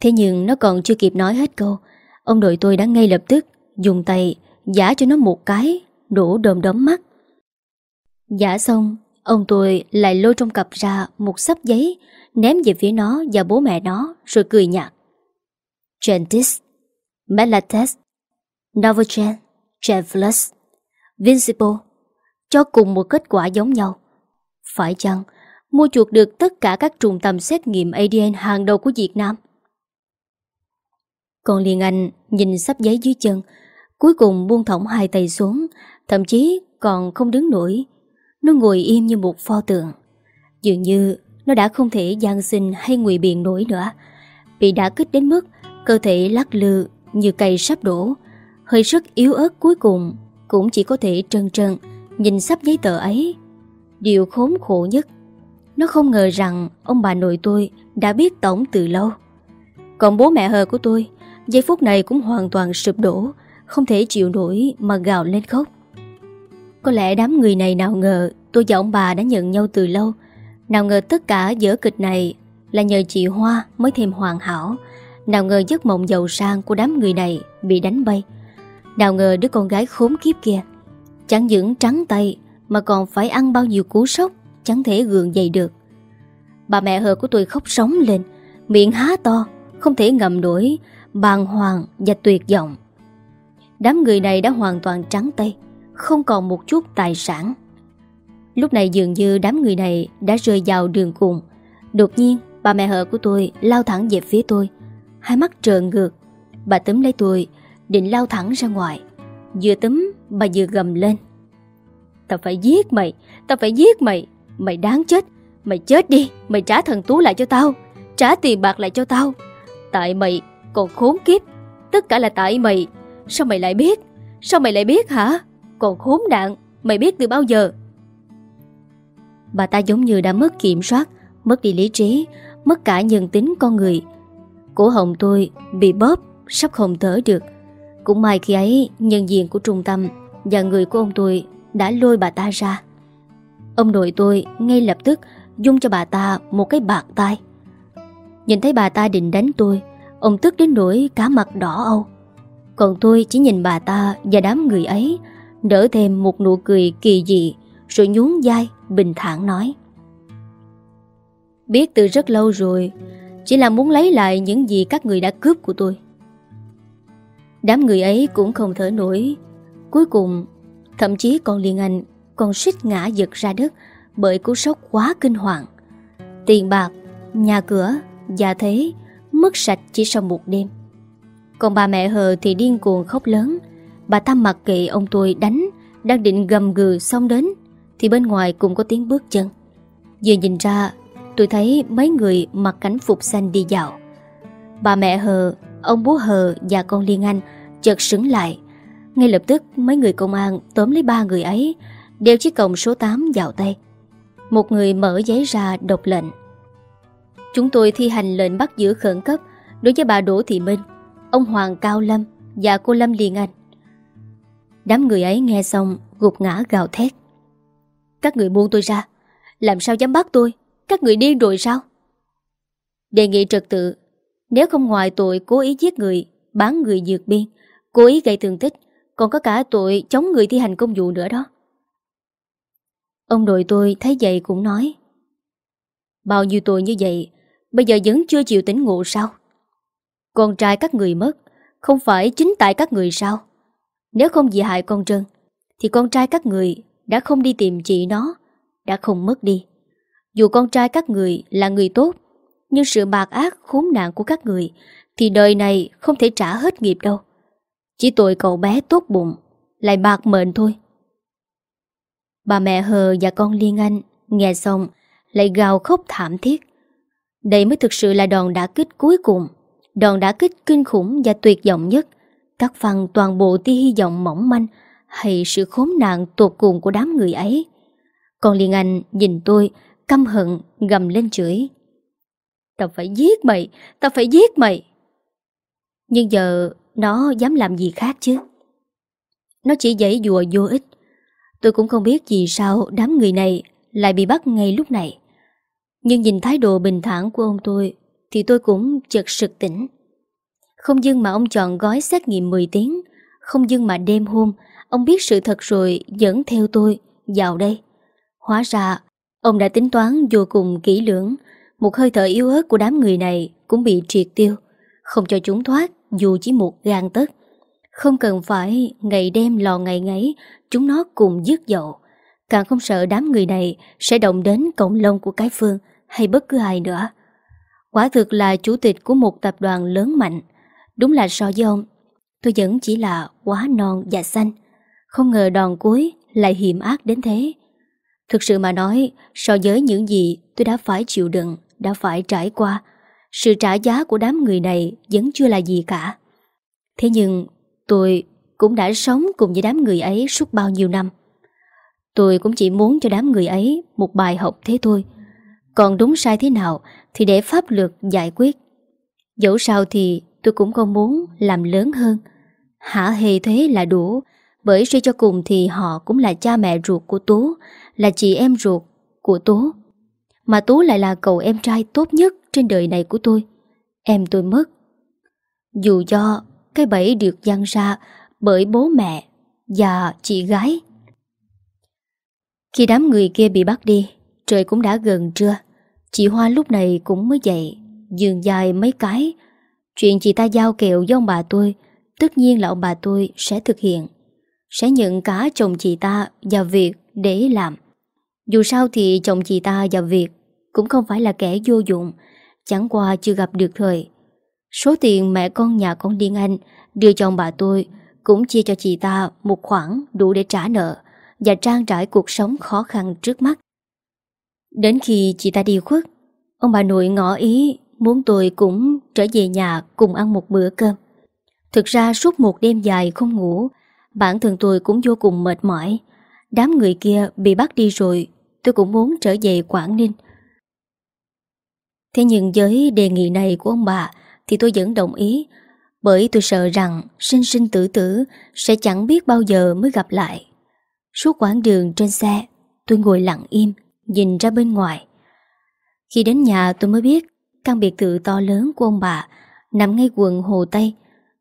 S1: Thế nhưng nó còn chưa kịp nói hết câu. Ông đội tôi đã ngay lập tức Dùng tay giả cho nó một cái, Đổ đồm đóm mắt. Giả xong, Ông tôi lại lôi trong cặp ra một sắp giấy, Ném về phía nó và bố mẹ nó, Rồi cười nhạt. Gentis, Melates, Novogen Genflux Vincipo Cho cùng một kết quả giống nhau. Phải chăng Mua chuộc được tất cả các trung tâm xét nghiệm ADN hàng đầu của Việt Nam. Còn Liên Anh nhìn sắp giấy dưới chân, Cuối cùng buông thõng hai tay xuống, Thậm chí còn không đứng nổi. Nó ngồi im như một pho tượng. Dường như nó đã không thể gian sinh hay ngụy biện nổi nữa. Bị đã kích đến mức Cơ thể lắc lư như cây sắp đổ. Hơi sức yếu ớt cuối cùng Cũng chỉ có thể trân trân Nhìn sắp giấy tờ ấy. Điều khốn khổ nhất nó không ngờ rằng ông bà nội tôi Đã biết tổng từ lâu. Còn bố mẹ hờ của tôi, Giây phút này cũng hoàn toàn sụp đổ, không thể chịu nổi mà gào lên khóc. Có lẽ đám người này nào ngờ Tôi và ông bà đã nhận nhau từ lâu. Nào ngờ tất cả dở kịch này Là nhờ chị Hoa mới thêm hoàn hảo. Nào ngờ giấc mộng giàu sang của đám người này Bị đánh bay. Nào ngờ đứa con gái khốn kiếp kia, Chẳng những trắng tay Mà còn phải ăn bao nhiêu cú sốc. Chẳng thể gượng dậy được. Bà mẹ hờ của tôi khóc sống lên, Miệng há to, Không thể ngậm nổi, Bàng hoàng và tuyệt vọng. Đám người này đã hoàn toàn trắng tay, Không còn một chút tài sản. Lúc này dường như đám người này Đã rơi vào đường cùng. Đột nhiên, bà mẹ hờ của tôi Lao thẳng về phía tôi, Hai mắt trợn ngược. Bà túm lấy tôi, Định lao thẳng ra ngoài. Vừa túm, bà vừa gầm lên. Tao phải giết mày, Tao phải giết mày! Mày đáng chết. Mày chết đi. Mày trả thần Tú lại cho tao. Trả tiền bạc lại cho tao. Tại mày còn khốn kiếp. Tất cả là tại mày. Sao mày lại biết? Sao mày lại biết hả? Còn khốn nạn. Mày biết từ bao giờ? Bà ta giống như đã mất kiểm soát, Mất đi lý trí, Mất cả nhân tính con người. Cổ họng tôi bị bóp, Sắp không thở được. Cũng may khi ấy, nhân viên của trung tâm Và người của ông tôi đã lôi bà ta ra. Ông nội tôi ngay lập tức Dung cho bà ta một cái bạc tay Nhìn thấy bà ta định đánh tôi, Ông tức đến nỗi cả mặt đỏ âu. Còn tôi chỉ nhìn bà ta Và đám người ấy Đỡ thêm một nụ cười kỳ dị, Rồi nhún vai, bình thản nói. Biết từ rất lâu rồi, Chỉ là muốn lấy lại những gì các người đã cướp của tôi. Đám người ấy cũng không thở nổi. Cuối cùng, Thậm chí còn Liên Anh còn suýt ngã giật ra đất Bởi cú sốc quá kinh hoàng. Tiền bạc, nhà cửa, gia thế Mất sạch chỉ sau một đêm. Còn bà mẹ hờ thì điên cuồng khóc lớn. Bà ta mặc kệ ông tôi đánh Đang định gầm gừ xong đến Thì bên ngoài cũng có tiếng bước chân. Vừa nhìn ra Tôi thấy mấy người mặc cảnh phục xanh đi dạo. Bà mẹ hờ Ông bố hờ và con Liên Anh Chợt sững lại. Ngay lập tức mấy người công an tóm lấy ba người ấy Đeo chiếc còng số 8 vào tay. Một người mở giấy ra đọc lệnh. Chúng tôi thi hành lệnh bắt giữ khẩn cấp Đối với bà Đỗ Thị Minh, Ông Hoàng Cao Lâm Và cô Lâm Liên Anh. Đám người ấy nghe xong gục ngã gào thét. Các người buông tôi ra, Làm sao dám bắt tôi? Các người điên rồi sao? Đề nghị trật tự, Nếu không ngoài tội cố ý giết người, Bán người dược biên, Cố ý gây thương tích, Còn có cả tội chống người thi hành công vụ nữa đó. Ông nội tôi thấy vậy cũng nói. Bao nhiêu tội như vậy, Bây giờ vẫn chưa chịu tỉnh ngộ sao? Con trai các người mất, Không phải chính tại các người sao? Nếu không dị hại con Trân, Thì con trai các người đã không đi tìm chị nó, Đã không mất đi. Dù con trai các người là người tốt, Nhưng sự bạc ác, khốn nạn của các người Thì đời này không thể trả hết nghiệp đâu. Chỉ tội cậu bé tốt bụng, Lại bạc mệnh thôi. Bà mẹ Hờ và con Liên Anh Nghe xong Lại gào khóc thảm thiết. Đây mới thực sự là đòn đả kích cuối cùng, Đòn đả kích kinh khủng và tuyệt vọng nhất. Cắt phần toàn bộ tia hy vọng mỏng manh Hay sự khốn nạn tột cùng của đám người ấy. Còn Liên Anh nhìn tôi, Căm hận, gầm lên chửi. Tao phải giết mày, Tao phải giết mày. Nhưng giờ nó dám làm gì khác chứ? Nó chỉ dãy dùa vô ích. Tôi cũng không biết vì sao đám người này lại bị bắt ngay lúc này. Nhưng nhìn thái độ bình thản của ông tôi, Thì tôi cũng chợt sực tỉnh Không dưng mà ông chọn gói xét nghiệm 10 tiếng, Không dưng mà đêm hôm, Ông biết sự thật rồi dẫn theo tôi vào đây Hóa ra, Ông đã tính toán vô cùng kỹ lưỡng, Một hơi thở yếu ớt của đám người này Cũng bị triệt tiêu, Không cho chúng thoát dù chỉ một gan tấc. Không cần phải ngày đêm lò ngày ngáy Chúng nó cùng dứt dậu Càng không sợ đám người này Sẽ động đến cộng lông của cái phương hay bất cứ ai nữa. Quả thực là chủ tịch của một tập đoàn lớn mạnh. Đúng là so với ông, tôi vẫn chỉ là quá non và xanh. Không ngờ đòn cuối lại hiểm ác đến thế. Thực sự mà nói, so với những gì tôi đã phải chịu đựng, đã phải trải qua, sự trả giá của đám người này vẫn chưa là gì cả. Thế nhưng tôi cũng đã sống cùng với đám người ấy suốt bao nhiêu năm. Tôi cũng chỉ muốn cho đám người ấy một bài học thế thôi. Còn đúng sai thế nào Thì để pháp luật giải quyết. Dẫu sao thì tôi cũng không muốn Làm lớn hơn. Hả hề thế là đủ, Bởi suy cho cùng thì họ cũng là cha mẹ ruột của Tú, Là chị em ruột của Tú. Mà Tú lại là cậu em trai tốt nhất Trên đời này của tôi. Em tôi mất. Dù cho cái bẫy được dăng ra bởi bố mẹ và chị gái. Khi đám người kia bị bắt đi, trời cũng đã gần trưa. Chị Hoa lúc này cũng mới dậy, dường dài mấy cái. Chuyện chị ta giao kẹo với ông bà tôi, tất nhiên là ông bà tôi sẽ thực hiện. Sẽ nhận cả chồng chị ta vào việc để làm. Dù sao thì chồng chị ta vào việc cũng không phải là kẻ vô dụng, chẳng qua chưa gặp được thời. Số tiền mẹ con nhà con Điên Anh đưa cho ông bà tôi cũng chia cho chị ta một khoản đủ để trả nợ và trang trải cuộc sống khó khăn trước mắt. Đến khi chị ta đi khuất, ông bà nội ngỏ ý muốn tôi cũng trở về nhà cùng ăn một bữa cơm. Thực ra suốt một đêm dài không ngủ, bản thân tôi cũng vô cùng mệt mỏi. Đám người kia bị bắt đi rồi, tôi cũng muốn trở về Quảng Ninh. Thế nhưng với đề nghị này của ông bà thì tôi vẫn đồng ý, bởi tôi sợ rằng sinh sinh tử tử sẽ chẳng biết bao giờ mới gặp lại. Suốt quãng đường trên xe, tôi ngồi lặng im, nhìn ra bên ngoài. Khi đến nhà tôi mới biết căn biệt thự to lớn của ông bà nằm ngay quận Hồ Tây,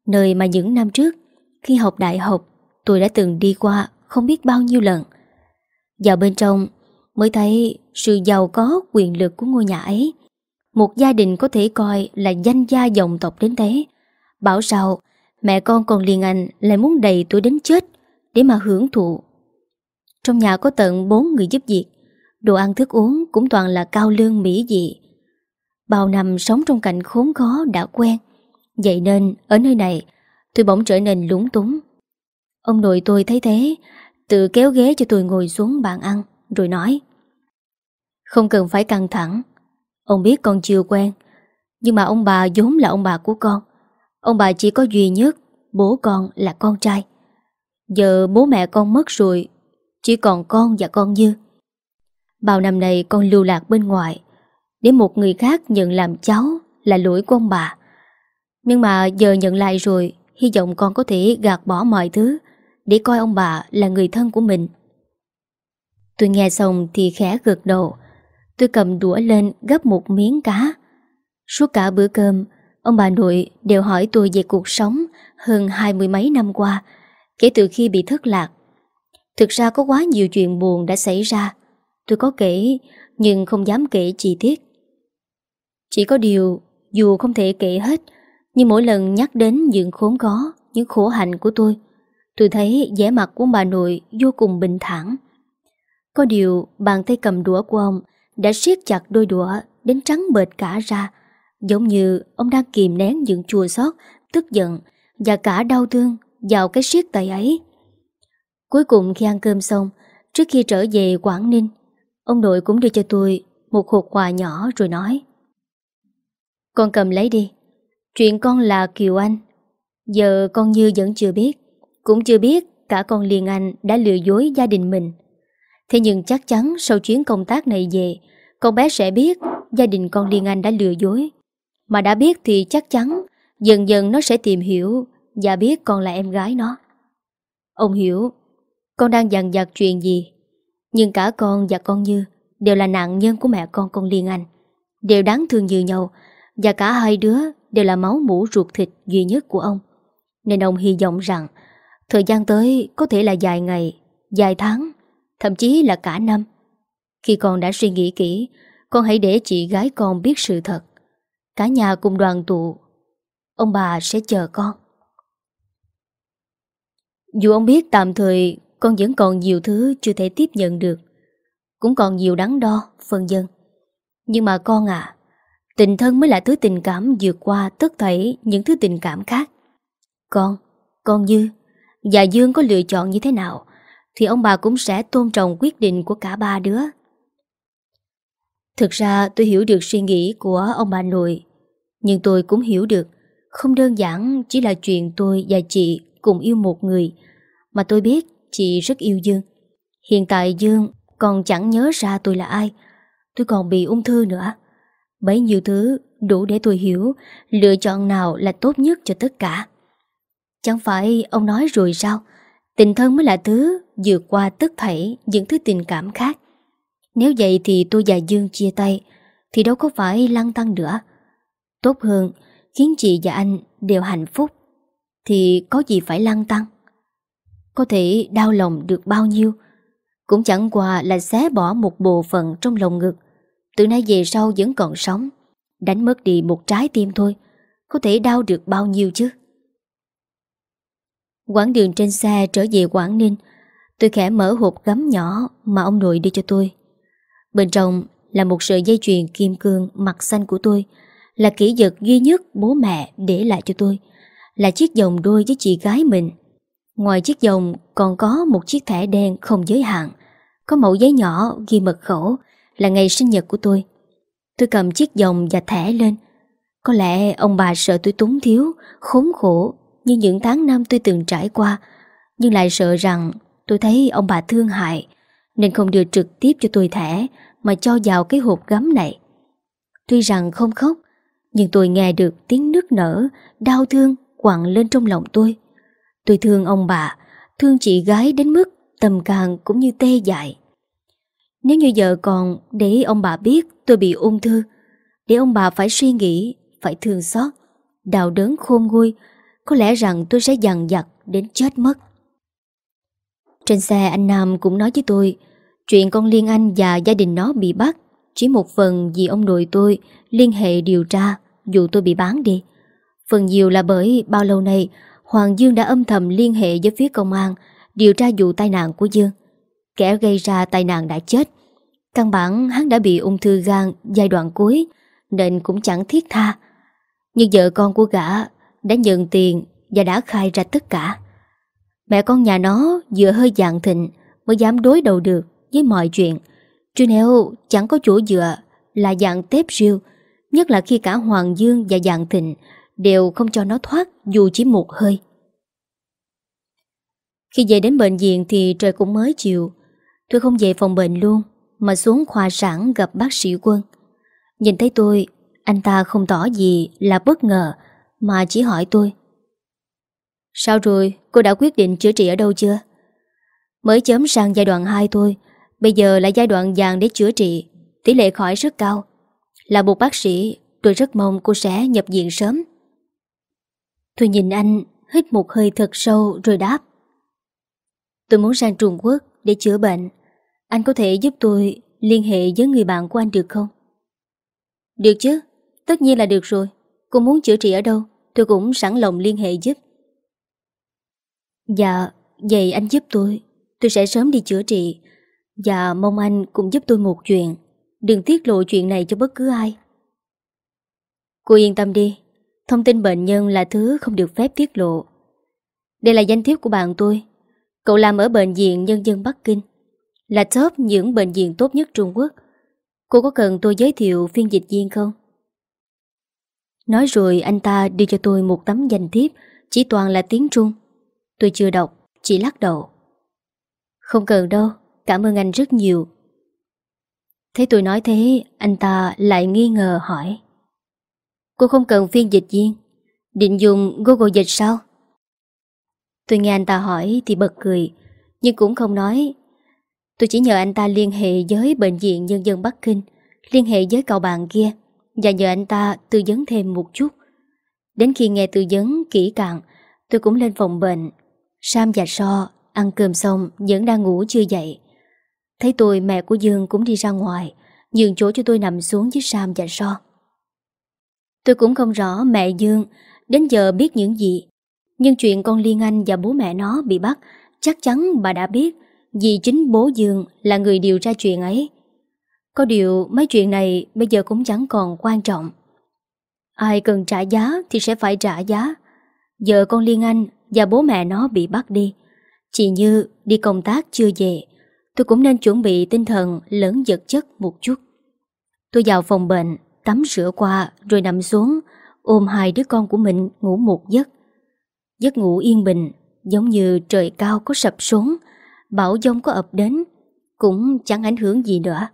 S1: nơi mà những năm trước, khi học đại học, tôi đã từng đi qua không biết bao nhiêu lần. Vào bên trong mới thấy sự giàu có quyền lực của ngôi nhà ấy. Một gia đình có thể coi là danh gia dòng tộc đến thế. Bảo sao mẹ con còn liền anh lại muốn đầy tôi đến chết để mà hưởng thụ. Trong nhà có tận bốn người giúp việc, đồ ăn thức uống cũng toàn là cao lương mỹ dị. Bao năm sống trong cảnh khốn khó đã quen, vậy nên ở nơi này tôi bỗng trở nên lúng túng. Ông nội tôi thấy thế, tự kéo ghế cho tôi ngồi xuống bàn ăn, rồi nói Không cần phải căng thẳng, ông biết con chưa quen, nhưng mà ông bà vốn là ông bà của con. Ông bà chỉ có duy nhất, bố con là con trai. Giờ bố mẹ con mất rồi, chỉ còn con và con Như. Bao năm nay con lưu lạc bên ngoài, để một người khác nhận làm cháu là lỗi của ông bà. Nhưng mà giờ nhận lại rồi, hy vọng con có thể gạt bỏ mọi thứ để coi ông bà là người thân của mình. Tôi nghe xong thì khẽ gật đầu. Tôi cầm đũa lên gấp một miếng cá. Suốt cả bữa cơm, ông bà nội đều hỏi tôi về cuộc sống hơn hai mươi mấy năm qua, kể từ khi bị thất lạc. Thực ra có quá nhiều chuyện buồn đã xảy ra. Tôi có kể, nhưng không dám kể chi tiết. Chỉ có điều, dù không thể kể hết, nhưng mỗi lần nhắc đến những khốn khó, những khổ hạnh của tôi, tôi thấy vẻ mặt của bà nội vô cùng bình thản. Có điều, bàn tay cầm đũa của ông đã siết chặt đôi đũa đến trắng bệt cả ra, giống như ông đang kìm nén những chua xót, tức giận và cả đau thương vào cái siết tay ấy. Cuối cùng khi ăn cơm xong, trước khi trở về Quảng Ninh, ông nội cũng đưa cho tôi một hộp quà nhỏ rồi nói Con cầm lấy đi, chuyện con là Kiều Anh. Giờ con Như vẫn chưa biết, cũng chưa biết cả con Liên Anh đã lừa dối gia đình mình. Thế nhưng chắc chắn sau chuyến công tác này về, con bé sẽ biết gia đình con Liên Anh đã lừa dối. Mà đã biết thì chắc chắn dần dần nó sẽ tìm hiểu và biết con là em gái nó. Ông hiểu con đang dằn vặt chuyện gì, Nhưng cả con và con Như Đều là nạn nhân của mẹ con con Liên Anh, Đều đáng thương như nhau Và cả hai đứa đều là máu mũ ruột thịt duy nhất của ông. Nên ông hy vọng rằng Thời gian tới có thể là dài ngày, Dài tháng, Thậm chí là cả năm. Khi con đã suy nghĩ kỹ, Con hãy để chị gái con biết sự thật. Cả nhà cùng đoàn tụ. Ông bà sẽ chờ con. Dù ông biết tạm thời con vẫn còn nhiều thứ chưa thể tiếp nhận được Cũng còn nhiều đắn đo, phân dân Nhưng mà con à Tình thân mới là thứ tình cảm vượt qua tất thảy những thứ tình cảm khác. Con, con Như Và Dương có lựa chọn như thế nào Thì ông bà cũng sẽ tôn trọng quyết định của cả ba đứa. Thực ra tôi hiểu được suy nghĩ của ông bà nội. Nhưng tôi cũng hiểu được, Không đơn giản chỉ là chuyện tôi và chị cùng yêu một người, Mà tôi biết chị rất yêu Dương. Hiện tại Dương còn chẳng nhớ ra tôi là ai. Tôi còn bị ung thư nữa. Bấy nhiêu thứ đủ để tôi hiểu lựa chọn nào là tốt nhất cho tất cả. Chẳng phải ông nói rồi sao? Tình thân mới là thứ vượt qua tất thảy những thứ tình cảm khác. Nếu vậy thì tôi và Dương chia tay, thì đâu có phải lăng tăng nữa. Tốt hơn, khiến chị và anh đều hạnh phúc, thì có gì phải lăng tăng. Có thể đau lòng được bao nhiêu? Cũng chẳng qua là xé bỏ một bộ phận trong lòng ngực, Từ nay về sau vẫn còn sống, Đánh mất đi một trái tim thôi, Có thể đau được bao nhiêu chứ? Quãng đường trên xe trở về Quảng Ninh, Tôi khẽ mở hộp gấm nhỏ Mà ông nội đưa cho tôi. Bên trong là một sợi dây chuyền kim cương mặt xanh của tôi là kỷ vật duy nhất bố mẹ để lại cho tôi, Là chiếc vòng đôi với chị gái mình. Ngoài chiếc vòng, còn có một chiếc thẻ đen không giới hạn, Có mẫu giấy nhỏ ghi mật khẩu Là ngày sinh nhật của tôi. Tôi cầm chiếc vòng và thẻ lên. Có lẽ ông bà sợ tôi túng thiếu, Khốn khổ Như những tháng năm tôi từng trải qua, Nhưng lại sợ rằng tôi thấy ông bà thương hại, Nên không đưa trực tiếp cho tôi thẻ Mà cho vào cái hộp gấm này. Tuy rằng không khóc nhưng tôi nghe được tiếng nước nở, Đau thương quặn lên trong lòng tôi. Tôi thương ông bà, Thương chị gái đến mức tầm càng cũng như tê dại. Nếu như giờ còn để ông bà biết tôi bị ung thư, Để ông bà phải suy nghĩ, Phải thương xót Đào đớn khôn nguôi, Có lẽ rằng tôi sẽ dằn vặt đến chết mất. Trên xe anh Nam cũng nói với tôi, Chuyện con Liên Anh và gia đình nó bị bắt chỉ một phần vì ông nội tôi Liên hệ điều tra, Dù tôi bị bán đi Phần nhiều là bởi bao lâu nay, Hoàng Dương đã âm thầm liên hệ với phía công an điều tra vụ tai nạn của Dương. Kẻ gây ra tai nạn đã chết. Căn bản hắn đã bị ung thư gan giai đoạn cuối, nên cũng chẳng thiết tha. Nhưng vợ con của gã đã nhận tiền và đã khai ra tất cả. Mẹ con nhà nó vừa hơi dạng thịnh mới dám đối đầu được với mọi chuyện. Chứ nếu chẳng có chỗ dựa là dạng tép riêu, nhất là khi cả Hoàng Dương và dạng thịnh đều không cho nó thoát dù chỉ một hơi. Khi về đến bệnh viện thì trời cũng mới chiều. Tôi không về phòng bệnh luôn, mà xuống khoa sản gặp bác sĩ quân. Nhìn thấy tôi, anh ta không tỏ gì là bất ngờ, mà chỉ hỏi tôi. Sao rồi, cô đã quyết định chữa trị ở đâu chưa? Mới chấm sang giai đoạn 2 thôi, bây giờ là giai đoạn vàng để chữa trị, tỷ lệ khỏi rất cao. Là một bác sĩ, tôi rất mong cô sẽ nhập viện sớm. Tôi nhìn anh hít một hơi thật sâu rồi đáp. Tôi muốn sang Trung Quốc để chữa bệnh. Anh có thể giúp tôi liên hệ với người bạn của anh được không? Được chứ, tất nhiên là được rồi. Cô muốn chữa trị ở đâu, tôi cũng sẵn lòng liên hệ giúp. Dạ, vậy anh giúp tôi. Tôi sẽ sớm đi chữa trị. Và mong anh cũng giúp tôi một chuyện. Đừng tiết lộ chuyện này cho bất cứ ai. Cô yên tâm đi, Thông tin bệnh nhân là thứ không được phép tiết lộ. Đây là danh thiếp của bạn tôi. Cậu làm ở bệnh viện Nhân dân Bắc Kinh. Là top những bệnh viện tốt nhất Trung Quốc. Cô có cần tôi giới thiệu phiên dịch viên không? Nói rồi anh ta đưa cho tôi một tấm danh thiếp chỉ toàn là tiếng Trung. Tôi chưa đọc, chỉ lắc đầu. Không cần đâu, cảm ơn anh rất nhiều. Thấy tôi nói thế, anh ta lại nghi ngờ hỏi. Cô không cần phiên dịch viên Định dùng Google dịch sao? Tôi nghe anh ta hỏi thì bật cười Nhưng cũng không nói. Tôi chỉ nhờ anh ta liên hệ với Bệnh viện Nhân dân Bắc Kinh Liên hệ với cậu bạn kia Và nhờ anh ta tư vấn thêm một chút. Đến khi nghe tư vấn kỹ càng Tôi cũng lên phòng bệnh. Sam và So ăn cơm xong Vẫn đang ngủ chưa dậy. Thấy tôi mẹ của Dương cũng đi ra ngoài Nhường chỗ cho tôi nằm xuống với Sam và So Tôi cũng không rõ mẹ Dương đến giờ biết những gì. Nhưng chuyện con Liên Anh và bố mẹ nó bị bắt chắc chắn bà đã biết vì chính bố Dương là người điều tra chuyện ấy. Có điều mấy chuyện này bây giờ cũng chẳng còn quan trọng. Ai cần trả giá thì sẽ phải trả giá. Giờ con Liên Anh và bố mẹ nó bị bắt đi. Chỉ như đi công tác chưa về, tôi cũng nên chuẩn bị tinh thần lớn vật chất một chút. Tôi vào phòng bệnh tắm rửa qua rồi nằm xuống, ôm hai đứa con của mình ngủ một giấc. Giấc ngủ yên bình, giống như trời cao có sập xuống, bão giông có ập đến, cũng chẳng ảnh hưởng gì nữa.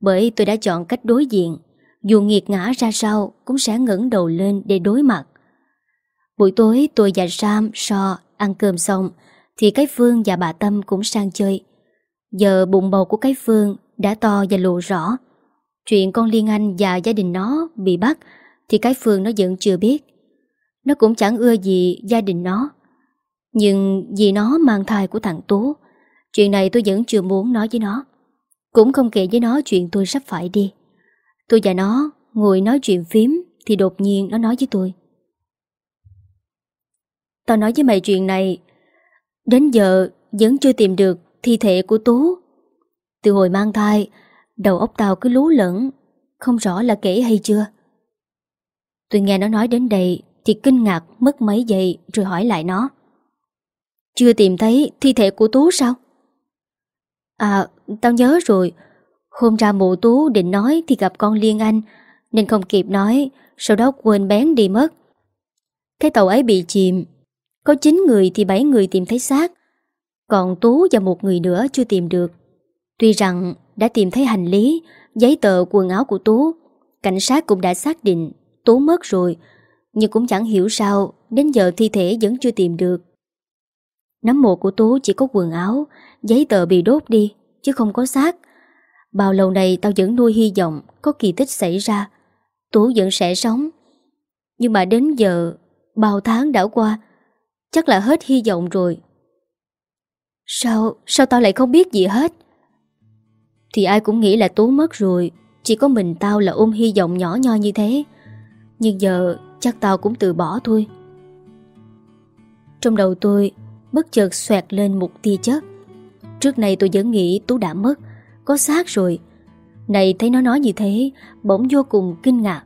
S1: Bởi tôi đã chọn cách đối diện, dù nghiệt ngã ra sao cũng sẽ ngẩng đầu lên để đối mặt. Buổi tối tôi và Sam, So ăn cơm xong, thì cái Phương và bà Tâm cũng sang chơi. Giờ bụng bầu của cái Phương đã to và lộ rõ, Chuyện con Liên Anh và gia đình nó bị bắt Thì cái Phương nó vẫn chưa biết. Nó cũng chẳng ưa gì gia đình nó. Nhưng vì nó mang thai của thằng Tú Chuyện này tôi vẫn chưa muốn nói với nó. Cũng không kể với nó chuyện tôi sắp phải đi. Tôi và nó ngồi nói chuyện phím Thì đột nhiên nó nói với tôi. Tao nói với mày chuyện này Đến giờ vẫn chưa tìm được thi thể của Tú. Từ hồi mang thai, Đầu óc tao cứ lú lẫn, Không rõ là kể hay chưa. Tôi nghe nó nói đến đây Thì kinh ngạc mất mấy giây Rồi hỏi lại nó. Chưa tìm thấy thi thể của Tú sao? À tao nhớ rồi. Hôm ra mụ Tú định nói Thì gặp con Liên Anh, Nên không kịp nói, Sau đó quên bén đi mất. Cái tàu ấy bị chìm. Có 9 người thì 7 người tìm thấy xác. Còn Tú và một người nữa chưa tìm được. Tuy rằng đã tìm thấy hành lý, Giấy tờ, quần áo của Tú, Cảnh sát cũng đã xác định Tú mất rồi, Nhưng cũng chẳng hiểu sao Đến giờ thi thể vẫn chưa tìm được. Nắm mộ của Tú chỉ có quần áo, Giấy tờ bị đốt đi, Chứ không có xác. Bao lâu này tao vẫn nuôi hy vọng Có kỳ tích xảy ra, Tú vẫn sẽ sống. Nhưng mà đến giờ, Bao tháng đã qua, Chắc là hết hy vọng rồi. Sao Sao tao lại không biết gì hết? Thì ai cũng nghĩ là Tú mất rồi, Chỉ có mình tao là ôm hy vọng nhỏ nho như thế. Nhưng giờ chắc tao cũng từ bỏ thôi. Trong đầu tôi Bất chợt xoẹt lên một tia chớp. Trước này tôi vẫn nghĩ Tú đã mất, Có xác rồi. Này, thấy nó nói như thế, Bỗng vô cùng kinh ngạc.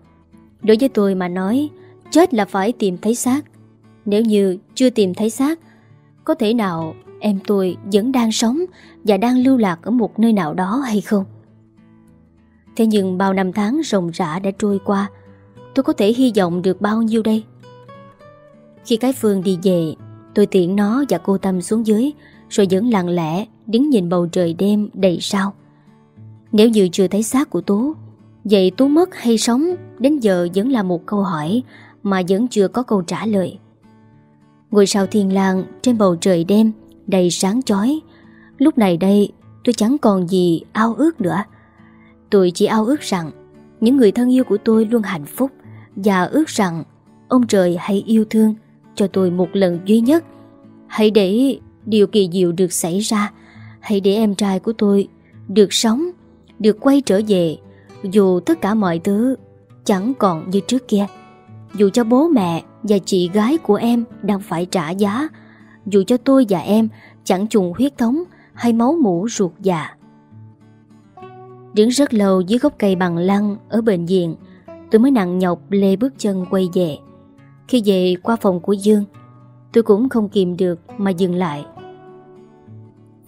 S1: Đối với tôi mà nói, Chết là phải tìm thấy xác. Nếu như chưa tìm thấy xác, Có thể nào em tôi vẫn đang sống Và đang lưu lạc ở một nơi nào đó hay không? Thế nhưng bao năm tháng rồng rã đã trôi qua, Tôi có thể hy vọng được bao nhiêu đây? Khi cái Phương đi về, Tôi tiện nó và cô Tâm xuống dưới, Rồi vẫn lặng lẽ Đứng nhìn bầu trời đêm đầy sao. Nếu như chưa thấy xác của Tú, Vậy Tú mất hay sống Đến giờ vẫn là một câu hỏi Mà vẫn chưa có câu trả lời. Ngôi sao thiên lang Trên bầu trời đêm Đầy sáng chói. Lúc này đây, tôi chẳng còn gì ao ước nữa. Tôi chỉ ao ước rằng Những người thân yêu của tôi luôn hạnh phúc Và ước rằng Ông trời hãy yêu thương Cho tôi một lần duy nhất. Hãy để điều kỳ diệu được xảy ra. Hãy để em trai của tôi Được sống, Được quay trở về, Dù tất cả mọi thứ Chẳng còn như trước kia. Dù cho bố mẹ và chị gái của em Đang phải trả giá dù cho tôi và em Chẳng trùng huyết thống Hay máu mũ ruột già Đứng rất lâu dưới gốc cây bằng lăng Ở bệnh viện, Tôi mới nặng nhọc lê bước chân quay về. Khi về qua phòng của Dương, Tôi cũng không kìm được mà dừng lại.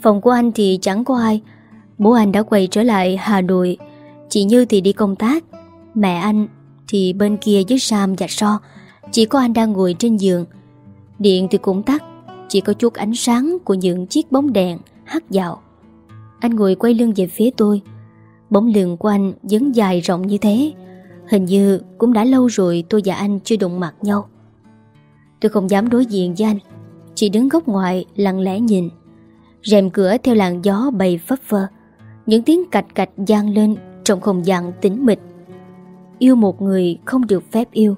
S1: Phòng của anh thì chẳng có ai, Bố anh đã quay trở lại Hà Nội, Chị Như thì đi công tác, Mẹ anh thì bên kia với Sam và So, Chỉ có anh đang ngồi trên giường. Điện thì cũng tắt chỉ có chút ánh sáng của những chiếc bóng đèn hắt vào Anh ngồi quay lưng về phía tôi. Bóng lưng của anh vẫn dài rộng như thế. Hình như cũng đã lâu rồi tôi và anh chưa đụng mặt nhau. Tôi không dám đối diện với anh, Chỉ đứng góc ngoài lặng lẽ nhìn. Rèm cửa theo làn gió bay phấp phơ. Những tiếng cạch cạch gian lên Trong không gian tĩnh mịch. Yêu một người không được phép yêu,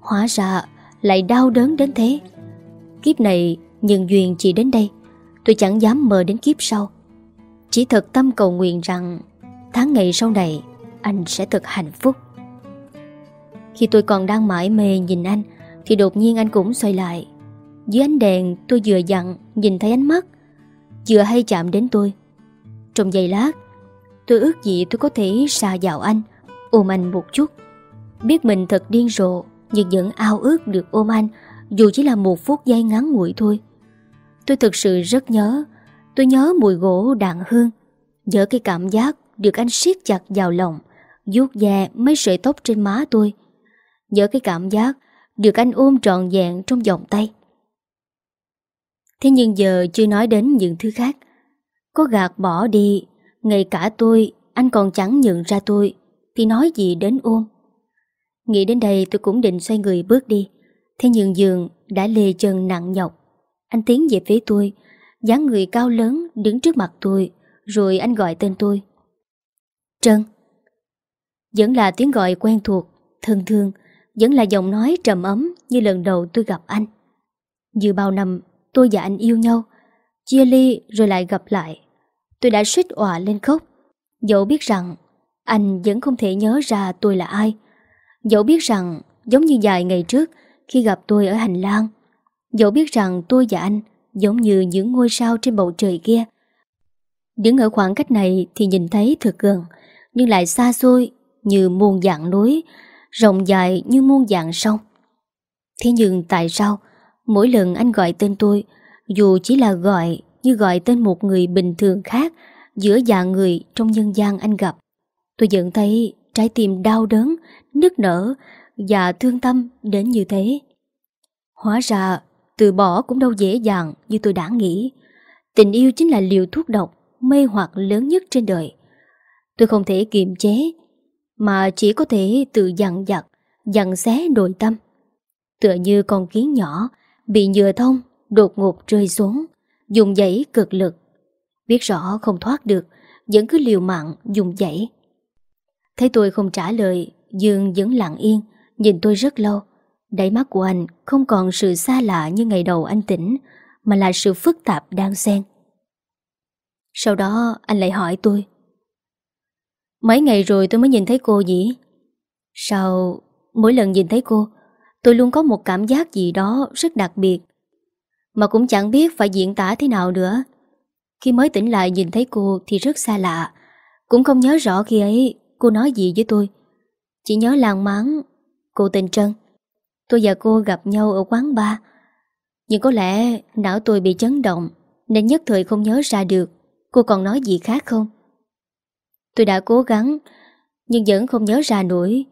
S1: Hóa ra lại đau đớn đến thế. Kiếp này nhưng duyên chỉ đến đây, Tôi chẳng dám mơ đến kiếp sau. Chỉ thật tâm cầu nguyện rằng Tháng ngày sau này Anh sẽ thật hạnh phúc. Khi tôi còn đang mãi mê nhìn anh, Thì đột nhiên anh cũng xoay lại. Dưới ánh đèn, tôi vừa dặn Nhìn thấy ánh mắt, Vừa hay chạm đến tôi. Trong giây lát, Tôi ước gì tôi có thể xa vào anh, Ôm anh một chút. Biết mình thật điên rồ, Nhưng vẫn ao ước được ôm anh, Dù chỉ là một phút giây ngắn ngủi thôi. Tôi thực sự rất nhớ. Tôi nhớ mùi gỗ đạn hương, Nhớ cái cảm giác được anh siết chặt vào lòng, vuốt ve mấy sợi tóc trên má tôi, Nhớ cái cảm giác Được anh ôm trọn vẹn trong vòng tay. Thế nhưng giờ chưa nói đến những thứ khác. Có gạt bỏ đi, Ngay cả tôi, Anh còn chẳng nhận ra tôi, Thì nói gì đến ôm. Nghĩ đến đây tôi cũng định xoay người bước đi. Thế nhưng giường đã lê chân nặng nhọc anh tiến về phía tôi dáng người cao lớn đứng trước mặt tôi Rồi anh gọi tên tôi Trân Vẫn là tiếng gọi quen thuộc Thân thương Vẫn là giọng nói trầm ấm Như lần đầu tôi gặp anh Như bao năm tôi và anh yêu nhau, chia ly rồi lại gặp lại. Tôi đã suýt òa lên khóc, dẫu biết rằng anh vẫn không thể nhớ ra tôi là ai. Dẫu biết rằng giống như vài ngày trước khi gặp tôi ở hành lang. Dẫu biết rằng tôi và anh giống như những ngôi sao trên bầu trời kia. Đứng ở khoảng cách này thì nhìn thấy thật gần, nhưng lại xa xôi như muôn dạng núi, rộng dài như muôn dạng sông. Thế nhưng tại sao mỗi lần anh gọi tên tôi, dù chỉ là gọi như gọi tên một người bình thường khác giữa dạng người trong nhân gian anh gặp, tôi vẫn thấy trái tim đau đớn, nức nở và thương tâm đến như thế. Hóa ra từ bỏ cũng đâu dễ dàng như tôi đã nghĩ. Tình yêu chính là liều thuốc độc mê hoặc lớn nhất trên đời. Tôi không thể kiềm chế, mà chỉ có thể tự dặn dặt, dặn xé nội tâm. Tựa như con kiến nhỏ, bị nhựa thông, đột ngột rơi xuống, dùng dãy cực lực. Biết rõ không thoát được, vẫn cứ liều mạng dùng dãy. Thấy tôi không trả lời, Dương vẫn lặng yên, nhìn tôi rất lâu. Đáy mắt của anh không còn sự xa lạ như ngày đầu anh tỉnh, mà là sự phức tạp đang xen. Sau đó anh lại hỏi tôi. Mấy ngày rồi tôi mới nhìn thấy cô gì Sao mỗi lần nhìn thấy cô Tôi luôn có một cảm giác gì đó rất đặc biệt Mà cũng chẳng biết phải diễn tả thế nào nữa. Khi mới tỉnh lại nhìn thấy cô thì rất xa lạ Cũng không nhớ rõ khi ấy cô nói gì với tôi. Chỉ nhớ làng máng Cô tên Trân. Tôi và cô gặp nhau ở quán bar. Nhưng có lẽ não tôi bị chấn động, Nên nhất thời không nhớ ra được Cô còn nói gì khác không? Tôi đã cố gắng, Nhưng vẫn không nhớ ra nổi.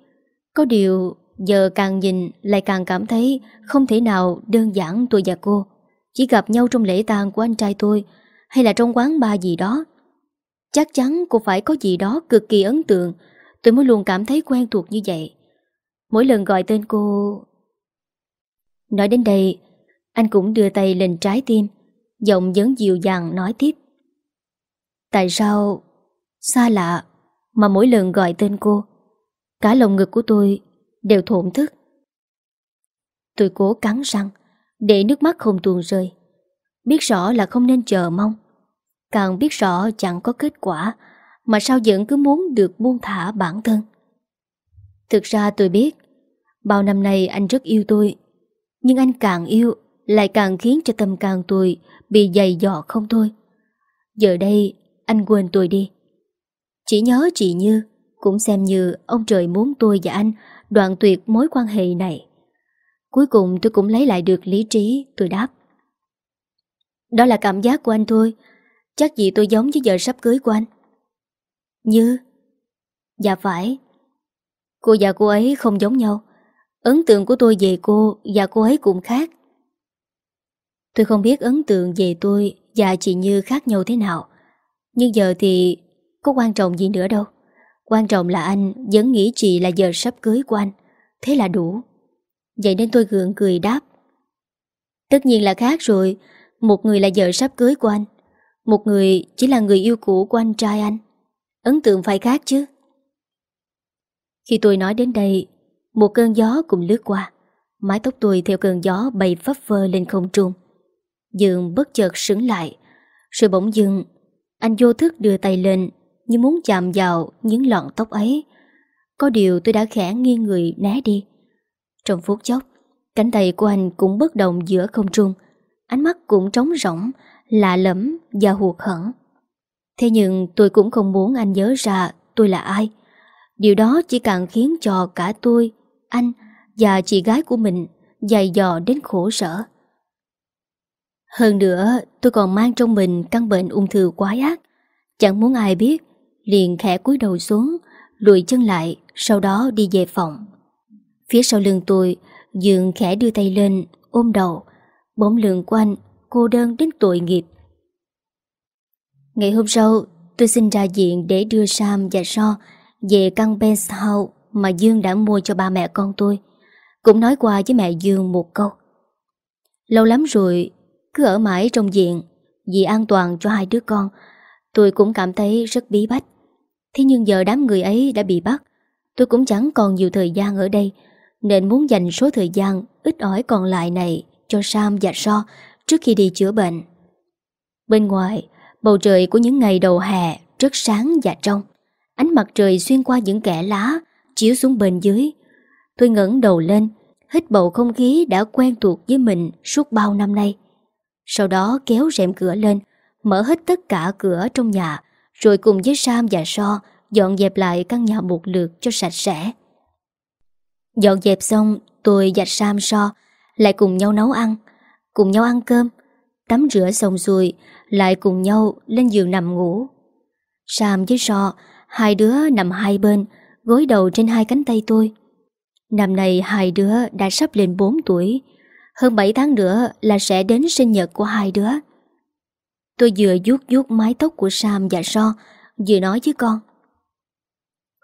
S1: Có điều giờ càng nhìn Lại càng cảm thấy không thể nào đơn giản tôi và cô. Chỉ gặp nhau trong lễ tang của anh trai tôi, Hay là trong quán bar gì đó. Chắc chắn cô phải có gì đó cực kỳ ấn tượng. Tôi mới luôn cảm thấy quen thuộc như vậy. Mỗi lần gọi tên cô Nói đến đây, Anh cũng đưa tay lên trái tim, Giọng vẫn dịu dàng nói tiếp Tại sao, xa lạ mà mỗi lần gọi tên cô, cả lồng ngực của tôi đều thổn thức. Tôi cố cắn răng, để nước mắt không tuôn rơi. Biết rõ là không nên chờ mong. Càng biết rõ chẳng có kết quả mà sao vẫn cứ muốn được buông thả bản thân. Thực ra tôi biết, bao năm nay anh rất yêu tôi nhưng anh càng yêu lại càng khiến cho tâm càng tôi bị dày dò không thôi. Giờ đây anh quên tôi đi. Chỉ nhớ chị Như, cũng xem như ông trời muốn tôi và anh đoạn tuyệt mối quan hệ này. Cuối cùng tôi cũng lấy lại được lý trí, tôi đáp. Đó là cảm giác của anh thôi, chắc gì tôi giống với giờ sắp cưới của anh. Như? Dạ phải. Cô và cô ấy không giống nhau. Ấn tượng của tôi về cô và cô ấy cũng khác. Tôi không biết ấn tượng về tôi và chị Như khác nhau thế nào. Nhưng giờ thì có quan trọng gì nữa đâu. Quan trọng là anh vẫn nghĩ chị là giờ sắp cưới của anh. Thế là đủ. Vậy nên tôi gượng cười đáp. Tất nhiên là khác rồi. Một người là vợ sắp cưới của anh. Một người chỉ là người yêu cũ của anh trai anh. Ấn tượng phải khác chứ. Khi tôi nói đến đây một cơn gió cũng lướt qua. Mái tóc tôi theo cơn gió bay phấp phơ lên không trung. Dương bất chợt sững lại. Rồi bỗng dưng anh vô thức đưa tay lên Như muốn chạm vào những lọn tóc ấy. Có điều tôi đã khẽ nghiêng người né đi. Trong phút chốc Cánh tay của anh cũng bất động giữa không trung. Ánh mắt cũng trống rỗng Lạ lẫm và hụt hẫng Thế nhưng tôi cũng không muốn anh nhớ ra tôi là ai. Điều đó chỉ càng khiến cho cả tôi, anh và chị gái của mình dày dò đến khổ sở. Hơn nữa, tôi còn mang trong mình căn bệnh ung thư quái ác. Chẳng muốn ai biết, liền khẽ cúi đầu xuống, lùi chân lại, sau đó đi về phòng. Phía sau lưng tôi, Dương khẽ đưa tay lên, ôm đầu, bóng lượng quanh, cô đơn đến tội nghiệp. Ngày hôm sau, tôi xin ra diện để đưa Sam và So về căn penthouse mà Dương đã mua cho ba mẹ con tôi. Cũng nói qua với mẹ Dương một câu. Lâu lắm rồi cứ ở mãi trong diện Vì an toàn cho hai đứa con Tôi cũng cảm thấy rất bí bách Thế nhưng giờ đám người ấy đã bị bắt Tôi cũng chẳng còn nhiều thời gian ở đây Nên muốn dành số thời gian Ít ỏi còn lại này Cho Sam và So trước khi đi chữa bệnh. Bên ngoài, bầu trời của những ngày đầu hè rất sáng và trong. Ánh mặt trời xuyên qua những kẽ lá, chiếu xuống bên dưới. Tôi ngẩng đầu lên, hít bầu không khí đã quen thuộc với mình suốt bao năm nay. Sau đó kéo rèm cửa lên, mở hết tất cả cửa trong nhà, rồi cùng với Sam và So dọn dẹp lại căn nhà một lượt cho sạch sẽ. Dọn dẹp xong, tôi và Sam So lại cùng nhau nấu ăn, cùng nhau ăn cơm, tắm rửa xong rồi, lại cùng nhau lên giường nằm ngủ. Sam với So, hai đứa nằm hai bên, gối đầu trên hai cánh tay tôi. Năm nay hai đứa đã sắp lên 4 tuổi, hơn 7 tháng nữa là sẽ đến sinh nhật của hai đứa. Tôi vừa vuốt vuốt mái tóc của Sam và So, vừa nói với con.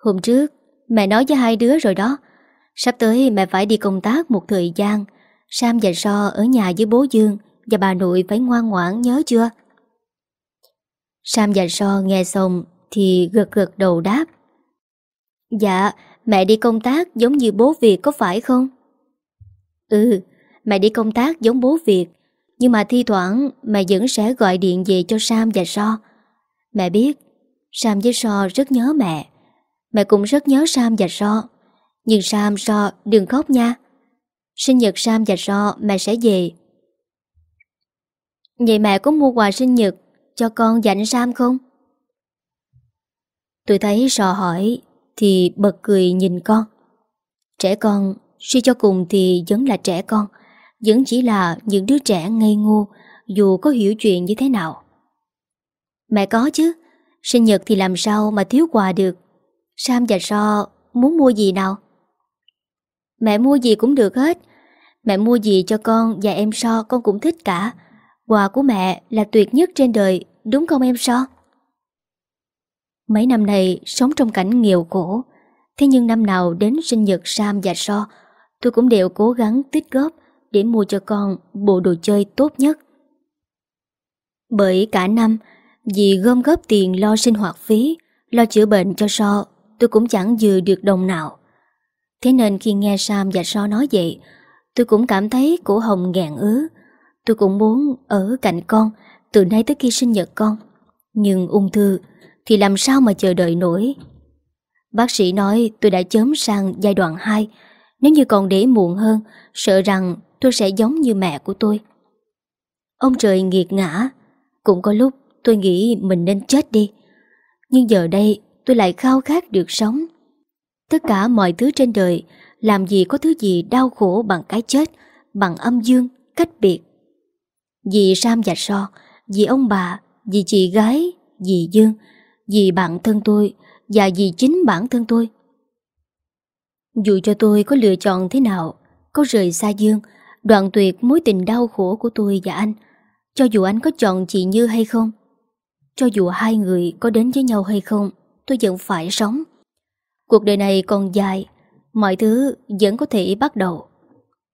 S1: Hôm trước, mẹ nói với hai đứa rồi đó, sắp tới mẹ phải đi công tác một thời gian, Sam và So ở nhà với bố Dương và bà nội phải ngoan ngoãn nhớ chưa? Sam và So nghe xong thì gật gật đầu đáp. Dạ, mẹ đi công tác giống như bố Việt có phải không? Ừ, mẹ đi công tác giống bố Việt, nhưng mà thi thoảng mẹ vẫn sẽ gọi điện về cho Sam và So. Mẹ biết, Sam với So rất nhớ mẹ. Mẹ cũng rất nhớ Sam và So. Nhưng Sam, So đừng khóc nha. Sinh nhật Sam và So mẹ sẽ về. Vậy mẹ có mua quà sinh nhật cho con dành Sam không? Tôi thấy So hỏi thì bật cười nhìn con. Trẻ con, suy cho cùng thì vẫn là trẻ con, vẫn chỉ là những đứa trẻ ngây ngô dù có hiểu chuyện như thế nào. Mẹ có chứ, sinh nhật thì làm sao mà thiếu quà được. Sam và So muốn mua gì nào? Mẹ mua gì cũng được hết. Mẹ mua gì cho con và em So con cũng thích cả. Quà của mẹ là tuyệt nhất trên đời, đúng không em So? Mấy năm này sống trong cảnh nghèo khổ. Thế nhưng năm nào đến sinh nhật Sam và So, Tôi cũng đều cố gắng tích góp Để mua cho con bộ đồ chơi tốt nhất. Bởi cả năm, Vì gom góp tiền lo sinh hoạt phí, Lo chữa bệnh cho So, Tôi cũng chẳng dừa được đồng nào. Thế nên khi nghe Sam và So nói vậy, Tôi cũng cảm thấy cổ hồng ngàn ứ. Tôi cũng muốn ở cạnh con Từ nay tới khi sinh nhật con. Nhưng ung thư thì làm sao mà chờ đợi nổi. Bác sĩ nói tôi đã chớm sang giai đoạn 2, nếu như còn để muộn hơn, sợ rằng tôi sẽ giống như mẹ của tôi. Ông trời nghiệt ngã, cũng có lúc tôi nghĩ mình nên chết đi. Nhưng giờ đây tôi lại khao khát được sống. Tất cả mọi thứ trên đời, làm gì có thứ gì đau khổ bằng cái chết, bằng âm dương, cách biệt. Vì Sam và So, vì ông bà, vì chị gái, vì Dương, vì bạn thân tôi và vì chính bản thân tôi. Dù cho tôi có lựa chọn thế nào, có rời xa Dương, đoạn tuyệt mối tình đau khổ của tôi và anh, cho dù anh có chọn chị Như hay không, cho dù hai người có đến với nhau hay không, tôi vẫn phải sống. Cuộc đời này còn dài, mọi thứ vẫn có thể bắt đầu.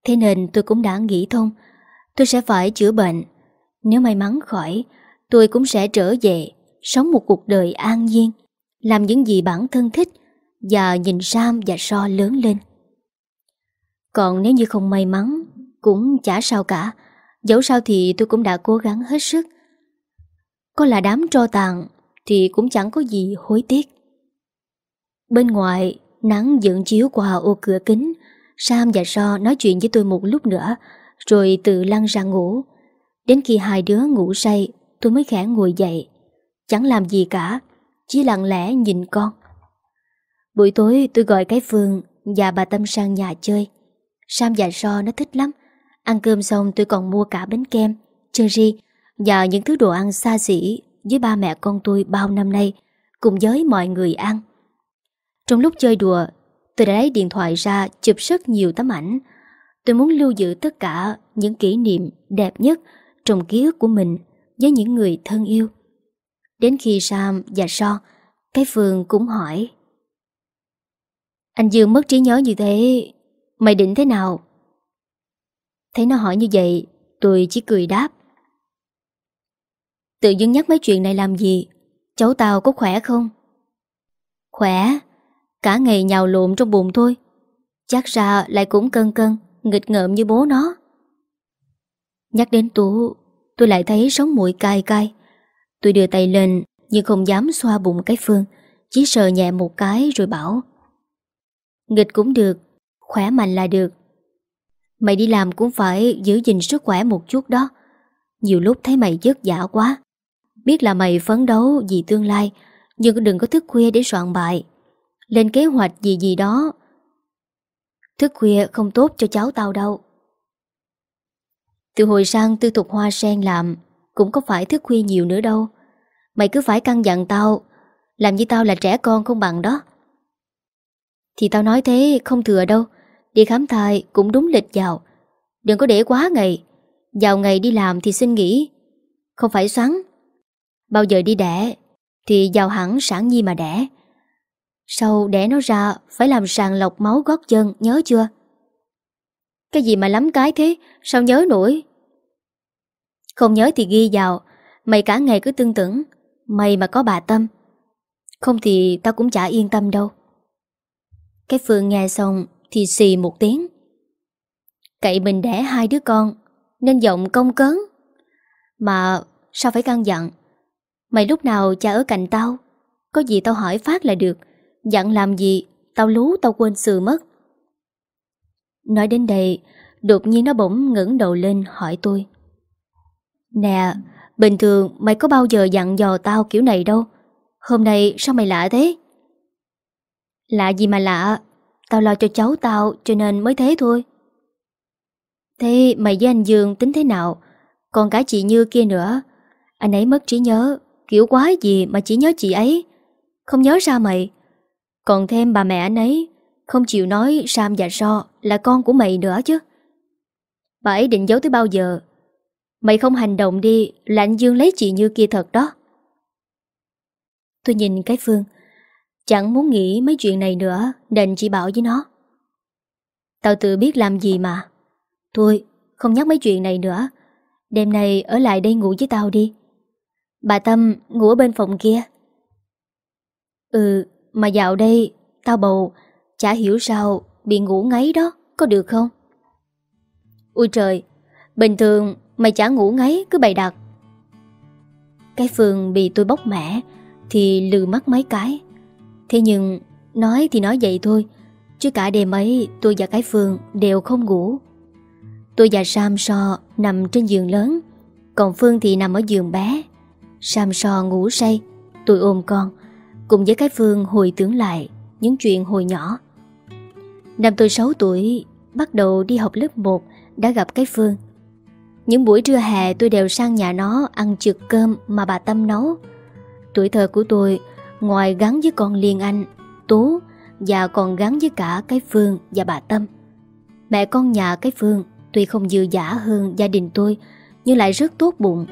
S1: Thế nên tôi cũng đã nghĩ thông, tôi sẽ phải chữa bệnh. Nếu may mắn khỏi, tôi cũng sẽ trở về sống một cuộc đời an nhiên, làm những gì bản thân thích và nhìn Sam và So lớn lên. Còn nếu như không may mắn, cũng chả sao cả, dẫu sao thì tôi cũng đã cố gắng hết sức. Có là đám tro tàn thì cũng chẳng có gì hối tiếc. Bên ngoài, nắng dựng chiếu qua ô cửa kính, Sam và So nói chuyện với tôi một lúc nữa, rồi tự lăn ra ngủ. Đến khi hai đứa ngủ say, tôi mới khẽ ngồi dậy. Chẳng làm gì cả, Chỉ lặng lẽ nhìn con. Buổi tối tôi gọi cái Phương Và bà Tâm sang nhà chơi. Sam và So nó thích lắm. Ăn cơm xong tôi còn mua cả bánh kem, Cherry Và những thứ đồ ăn xa xỉ Với ba mẹ con tôi bao năm nay Cùng với mọi người ăn. Trong lúc chơi đùa, Tôi đã lấy điện thoại ra chụp rất nhiều tấm ảnh. Tôi muốn lưu giữ tất cả những kỷ niệm đẹp nhất trong ký ức của mình với những người thân yêu. Đến khi Sam và So Cái Phương cũng hỏi. Anh Dương mất trí nhớ như thế, Mày định thế nào? Thấy nó hỏi như vậy, Tôi chỉ cười đáp. Tự dưng nhắc mấy chuyện này làm gì? Cháu tao có khỏe không? Khỏe, Cả ngày nhào lộn trong bụng thôi. Chắc ra lại cũng cân cân, Nghịch ngợm như bố nó. Nhắc đến Tú, Tôi lại thấy sống mũi cay cay. Tôi đưa tay lên, Nhưng không dám xoa bụng cái Phương. Chỉ sờ nhẹ một cái rồi bảo, Nghịch cũng được, Khỏe mạnh là được. Mày đi làm cũng phải giữ gìn sức khỏe một chút đó. Nhiều lúc thấy mày vất vả quá, Biết là mày phấn đấu vì tương lai, Nhưng đừng có thức khuya để soạn bài. Lên kế hoạch gì gì đó. Thức khuya không tốt cho cháu tao đâu. Từ hồi sang tư tục hoa sen làm cũng có phải thức khuya nhiều nữa đâu. Mày cứ phải căng dặn tao. Làm như tao là trẻ con không bằng đó. Thì tao nói thế, không thừa đâu. Đi khám thai cũng đúng lịch vào Đừng có để quá ngày. Vào ngày đi làm thì xin nghỉ. Không phải xoắn. Bao giờ đi đẻ, Thì vào hẳn sản nhi mà đẻ. Sau đẻ nó ra, Phải làm sàng lọc máu gót chân, Nhớ chưa? Cái gì mà lắm cái thế? Sao nhớ nổi? Không nhớ thì ghi vào. Mày cả ngày cứ tương tưởng, Mày mà có bà Tâm. Không thì tao cũng chả yên tâm đâu. Cái Phương nghe xong Thì xì một tiếng. Cậy mình đẻ hai đứa con, Nên giọng công cớn. Mà sao phải căng dặn? Mày lúc nào cha ở cạnh tao? Có gì tao hỏi phát là được. Dặn làm gì, Tao lú tao quên sự mất. Nói đến đây, Đột nhiên nó bỗng ngẩng đầu lên hỏi tôi. Nè, Bình thường mày có bao giờ dặn dò tao kiểu này đâu. Hôm nay sao mày lạ thế? Lạ gì mà lạ? Tao lo cho cháu tao cho nên mới thế thôi. Thế mày với anh Dương tính thế nào? Còn cả chị Như kia nữa. Anh ấy mất trí nhớ. Kiểu quái gì mà chỉ nhớ chị ấy? Không nhớ ra mày? Còn thêm bà mẹ anh ấy. Không chịu nói Sam và So là con của mày nữa chứ. Bà ấy định giấu tới bao giờ? Mày không hành động đi, Là anh Dương lấy chị Như kia thật đó. Tôi nhìn cái Phương, Chẳng muốn nghĩ mấy chuyện này nữa Nên chỉ bảo với nó. Tao tự biết làm gì mà. Thôi, không nhắc mấy chuyện này nữa. Đêm nay ở lại đây ngủ với tao đi. Bà Tâm ngủ ở bên phòng kia. Ừ Mà dạo đây Tao bầu, Chả hiểu sao Bị ngủ ngáy đó, Có được không? Ôi trời, Bình thường mày chả ngủ ngáy, cứ bày đặt. Cái Phương bị tôi bóc mẻ, Thì lừ mắt mấy cái. Thế nhưng, Nói thì nói vậy thôi, Chứ cả đêm ấy tôi và cái Phương đều không ngủ. Tôi và Sam So nằm trên giường lớn, Còn Phương thì nằm ở giường bé. Sam So ngủ say, Tôi ôm con, Cùng với cái Phương hồi tưởng lại Những chuyện hồi nhỏ. Năm tôi 6 tuổi, Bắt đầu đi học lớp 1 Đã gặp cái Phương. Những buổi trưa hè tôi đều sang nhà nó Ăn trực cơm mà bà Tâm nấu. Tuổi thơ của tôi, Ngoài gắn với con Liên Anh Tố Và còn gắn với cả cái Phương và bà Tâm. Mẹ con nhà cái Phương Tuy không dư giả hơn gia đình tôi, Nhưng lại rất tốt bụng.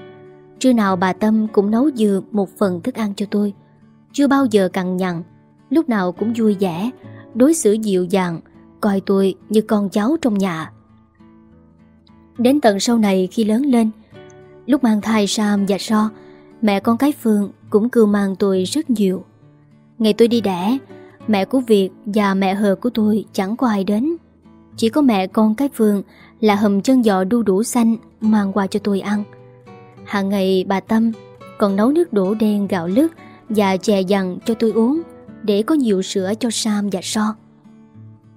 S1: Trưa nào bà Tâm cũng nấu dừa một phần thức ăn cho tôi. Chưa bao giờ cằn nhằn, Lúc nào cũng vui vẻ, Đối xử dịu dàng, Coi tôi như con cháu trong nhà. Đến tận sau này khi lớn lên, Lúc mang thai Sam và So Mẹ con cái Phương cũng cưu mang tôi rất nhiều Ngày tôi đi đẻ, Mẹ của Việt và mẹ hờ của tôi chẳng có ai đến Chỉ có mẹ con cái Phương là hầm chân giò đu đủ xanh mang qua cho tôi ăn. Hàng ngày bà Tâm còn nấu nước đổ đen gạo lứt và chè dằn cho tôi uống để có nhiều sữa cho Sam và So.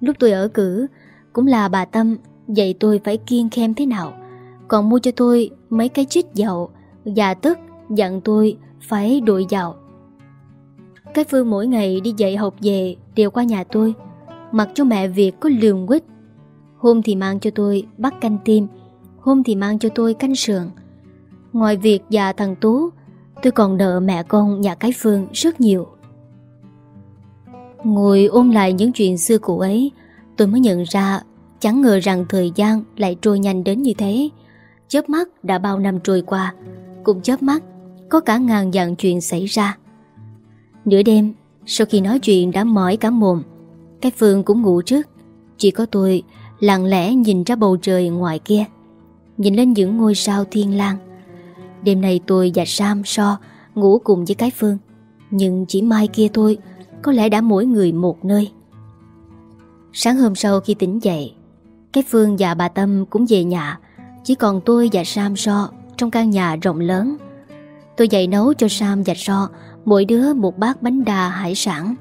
S1: Lúc tôi ở cử cũng là bà Tâm dạy tôi phải kiên khem thế nào? Còn mua cho tôi mấy cái chích dầu và tức dặn tôi phải đội dầu. Cái Phương mỗi ngày đi dạy học về đều qua nhà tôi. Mặc cho mẹ việc có lường quýt. Hôm thì mang cho tôi bắt canh tim, Hôm thì mang cho tôi canh sườn. Ngoài việc và thằng Tú, Tôi còn nợ mẹ con nhà cái Phương rất nhiều. Ngồi ôm lại những chuyện xưa cũ ấy, Tôi mới nhận ra Chẳng ngờ rằng thời gian lại trôi nhanh đến như thế. Chớp mắt đã bao năm trôi qua. Cũng chớp mắt, Có cả ngàn dạng chuyện xảy ra. Nửa đêm, Sau khi nói chuyện đã mỏi cả mồm, Cái Phương cũng ngủ trước. Chỉ có tôi lặng lẽ nhìn ra bầu trời ngoài kia, Nhìn lên những ngôi sao thiên lang. Đêm nay tôi và Sam So ngủ cùng với cái Phương, Nhưng chỉ mai kia thôi, Có lẽ đã mỗi người một nơi. Sáng hôm sau khi tỉnh dậy cái Phương và bà Tâm cũng về nhà. Chỉ còn tôi và Sam So Trong căn nhà rộng lớn. Tôi dạy nấu cho Sam và So Mỗi đứa một bát bánh đà hải sản.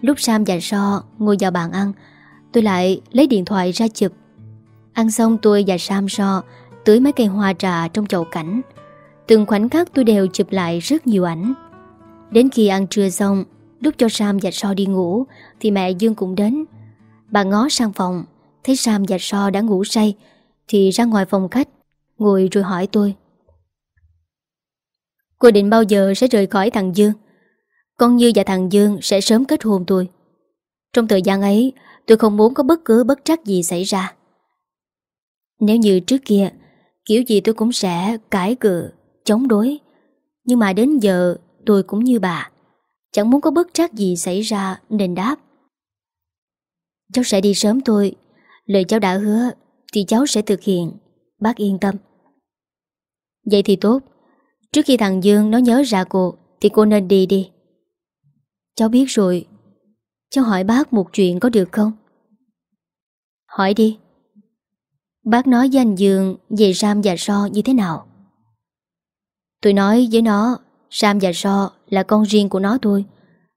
S1: Lúc Sam và So ngồi vào bàn ăn, Tôi lại lấy điện thoại ra chụp. Ăn xong tôi và Sam So Tưới mấy cây hoa trà trong chậu cảnh. Từng khoảnh khắc tôi đều chụp lại rất nhiều ảnh. Đến khi ăn trưa xong, Lúc cho Sam và So đi ngủ, Thì mẹ Dương cũng đến. Bà ngó sang phòng. Thấy Sam và So đã ngủ say, Thì ra ngoài phòng khách, Ngồi rồi hỏi tôi. Cô định bao giờ sẽ rời khỏi thằng Dương? Con Như và thằng Dương sẽ sớm kết hôn tôi. Trong thời gian ấy, Tôi không muốn có bất cứ bất trắc gì xảy ra. Nếu như trước kia, Kiểu gì tôi cũng sẽ cãi cự, Chống đối. Nhưng mà đến giờ, tôi cũng như bà, Chẳng muốn có bất trắc gì xảy ra Nên đáp. Cháu sẽ đi sớm tôi Lời cháu đã hứa, Thì cháu sẽ thực hiện. Bác yên tâm. Vậy thì tốt. Trước khi thằng Dương nó nhớ ra cô, Thì cô nên đi đi. Cháu biết rồi. Cháu hỏi bác một chuyện có được không? Hỏi đi. Bác nói với anh Dương Về Sam và So như thế nào? Tôi nói với nó Sam và So là con riêng của nó thôi.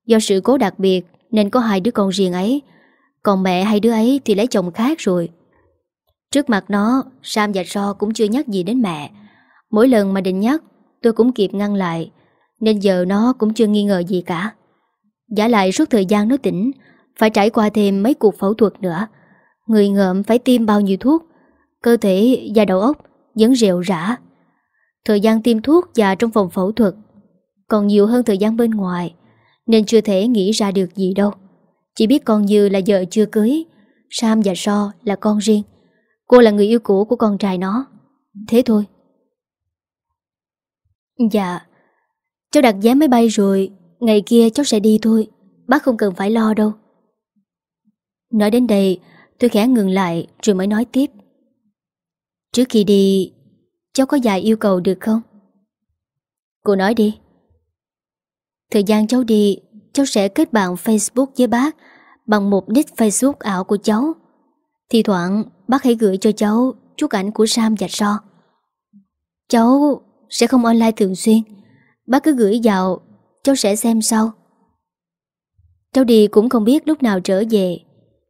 S1: Do sự cố đặc biệt, Nên có hai đứa con riêng ấy. Còn mẹ hay đứa ấy thì lấy chồng khác rồi. Trước mặt nó, Sam và So cũng chưa nhắc gì đến mẹ. Mỗi lần mà định nhắc, Tôi cũng kịp ngăn lại, Nên giờ nó cũng chưa nghi ngờ gì cả. Giả lại suốt thời gian nó tỉnh, Phải trải qua thêm mấy cuộc phẫu thuật nữa. Người ngợm phải tiêm bao nhiêu thuốc, Cơ thể và đầu óc Vẫn rệu rã. Thời gian tiêm thuốc và trong phòng phẫu thuật Còn nhiều hơn thời gian bên ngoài, Nên chưa thể nghĩ ra được gì đâu. Chỉ biết con Như là vợ chưa cưới, Sam và So là con riêng. Cô là người yêu cũ của con trai nó. Thế thôi. Dạ Cháu đặt vé máy bay rồi, Ngày kia cháu sẽ đi thôi, Bác không cần phải lo đâu. Nói đến đây, Tôi khẽ ngừng lại rồi mới nói tiếp. Trước khi đi, Cháu có vài yêu cầu được không? Cô nói đi. Thời gian cháu đi Cháu sẽ kết bạn Facebook với bác Bằng một nick Facebook ảo của cháu. Thì thoảng, bác hãy gửi cho cháu Chút ảnh của Sam và So Cháu sẽ không online thường xuyên. Bác cứ gửi vào, Cháu sẽ xem sau. Cháu đi cũng không biết lúc nào trở về,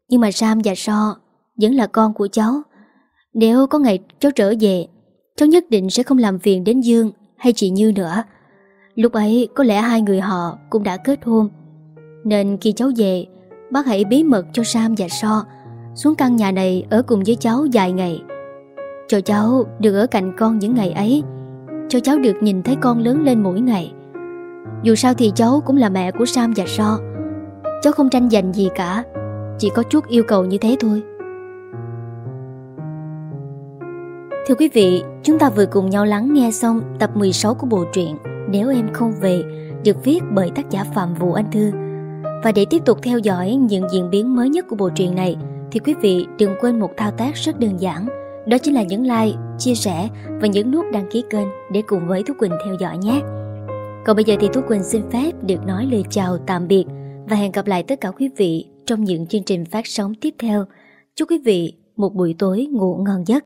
S1: Nhưng mà Sam và So Vẫn là con của cháu. Nếu có ngày cháu trở về, Cháu nhất định sẽ không làm phiền đến Dương Hay chị Như nữa. Lúc ấy, có lẽ hai người họ cũng đã kết hôn. Nên khi cháu về, Bác hãy bí mật cho Sam và So Xuống căn nhà này ở cùng với cháu vài ngày. Cho cháu được ở cạnh con những ngày ấy, Cho cháu được nhìn thấy con lớn lên mỗi ngày. Dù sao thì cháu cũng là mẹ của Sam và So Cháu không tranh giành gì cả, Chỉ có chút yêu cầu như thế thôi. Thưa quý vị, chúng ta vừa cùng nhau lắng nghe xong tập 16 của bộ truyện Nếu em không về được viết bởi tác giả Phạm Vũ Anh Thư. Và để tiếp tục theo dõi những diễn biến mới nhất của bộ truyện này thì quý vị đừng quên một thao tác rất đơn giản đó chính là nhấn like, chia sẻ và nhấn nút đăng ký kênh để cùng với Thú Quỳnh theo dõi nhé. Còn bây giờ thì Thú Quỳnh xin phép được nói lời chào tạm biệt và hẹn gặp lại tất cả quý vị trong những chương trình phát sóng tiếp theo. Chúc quý vị một buổi tối ngủ ngon giấc.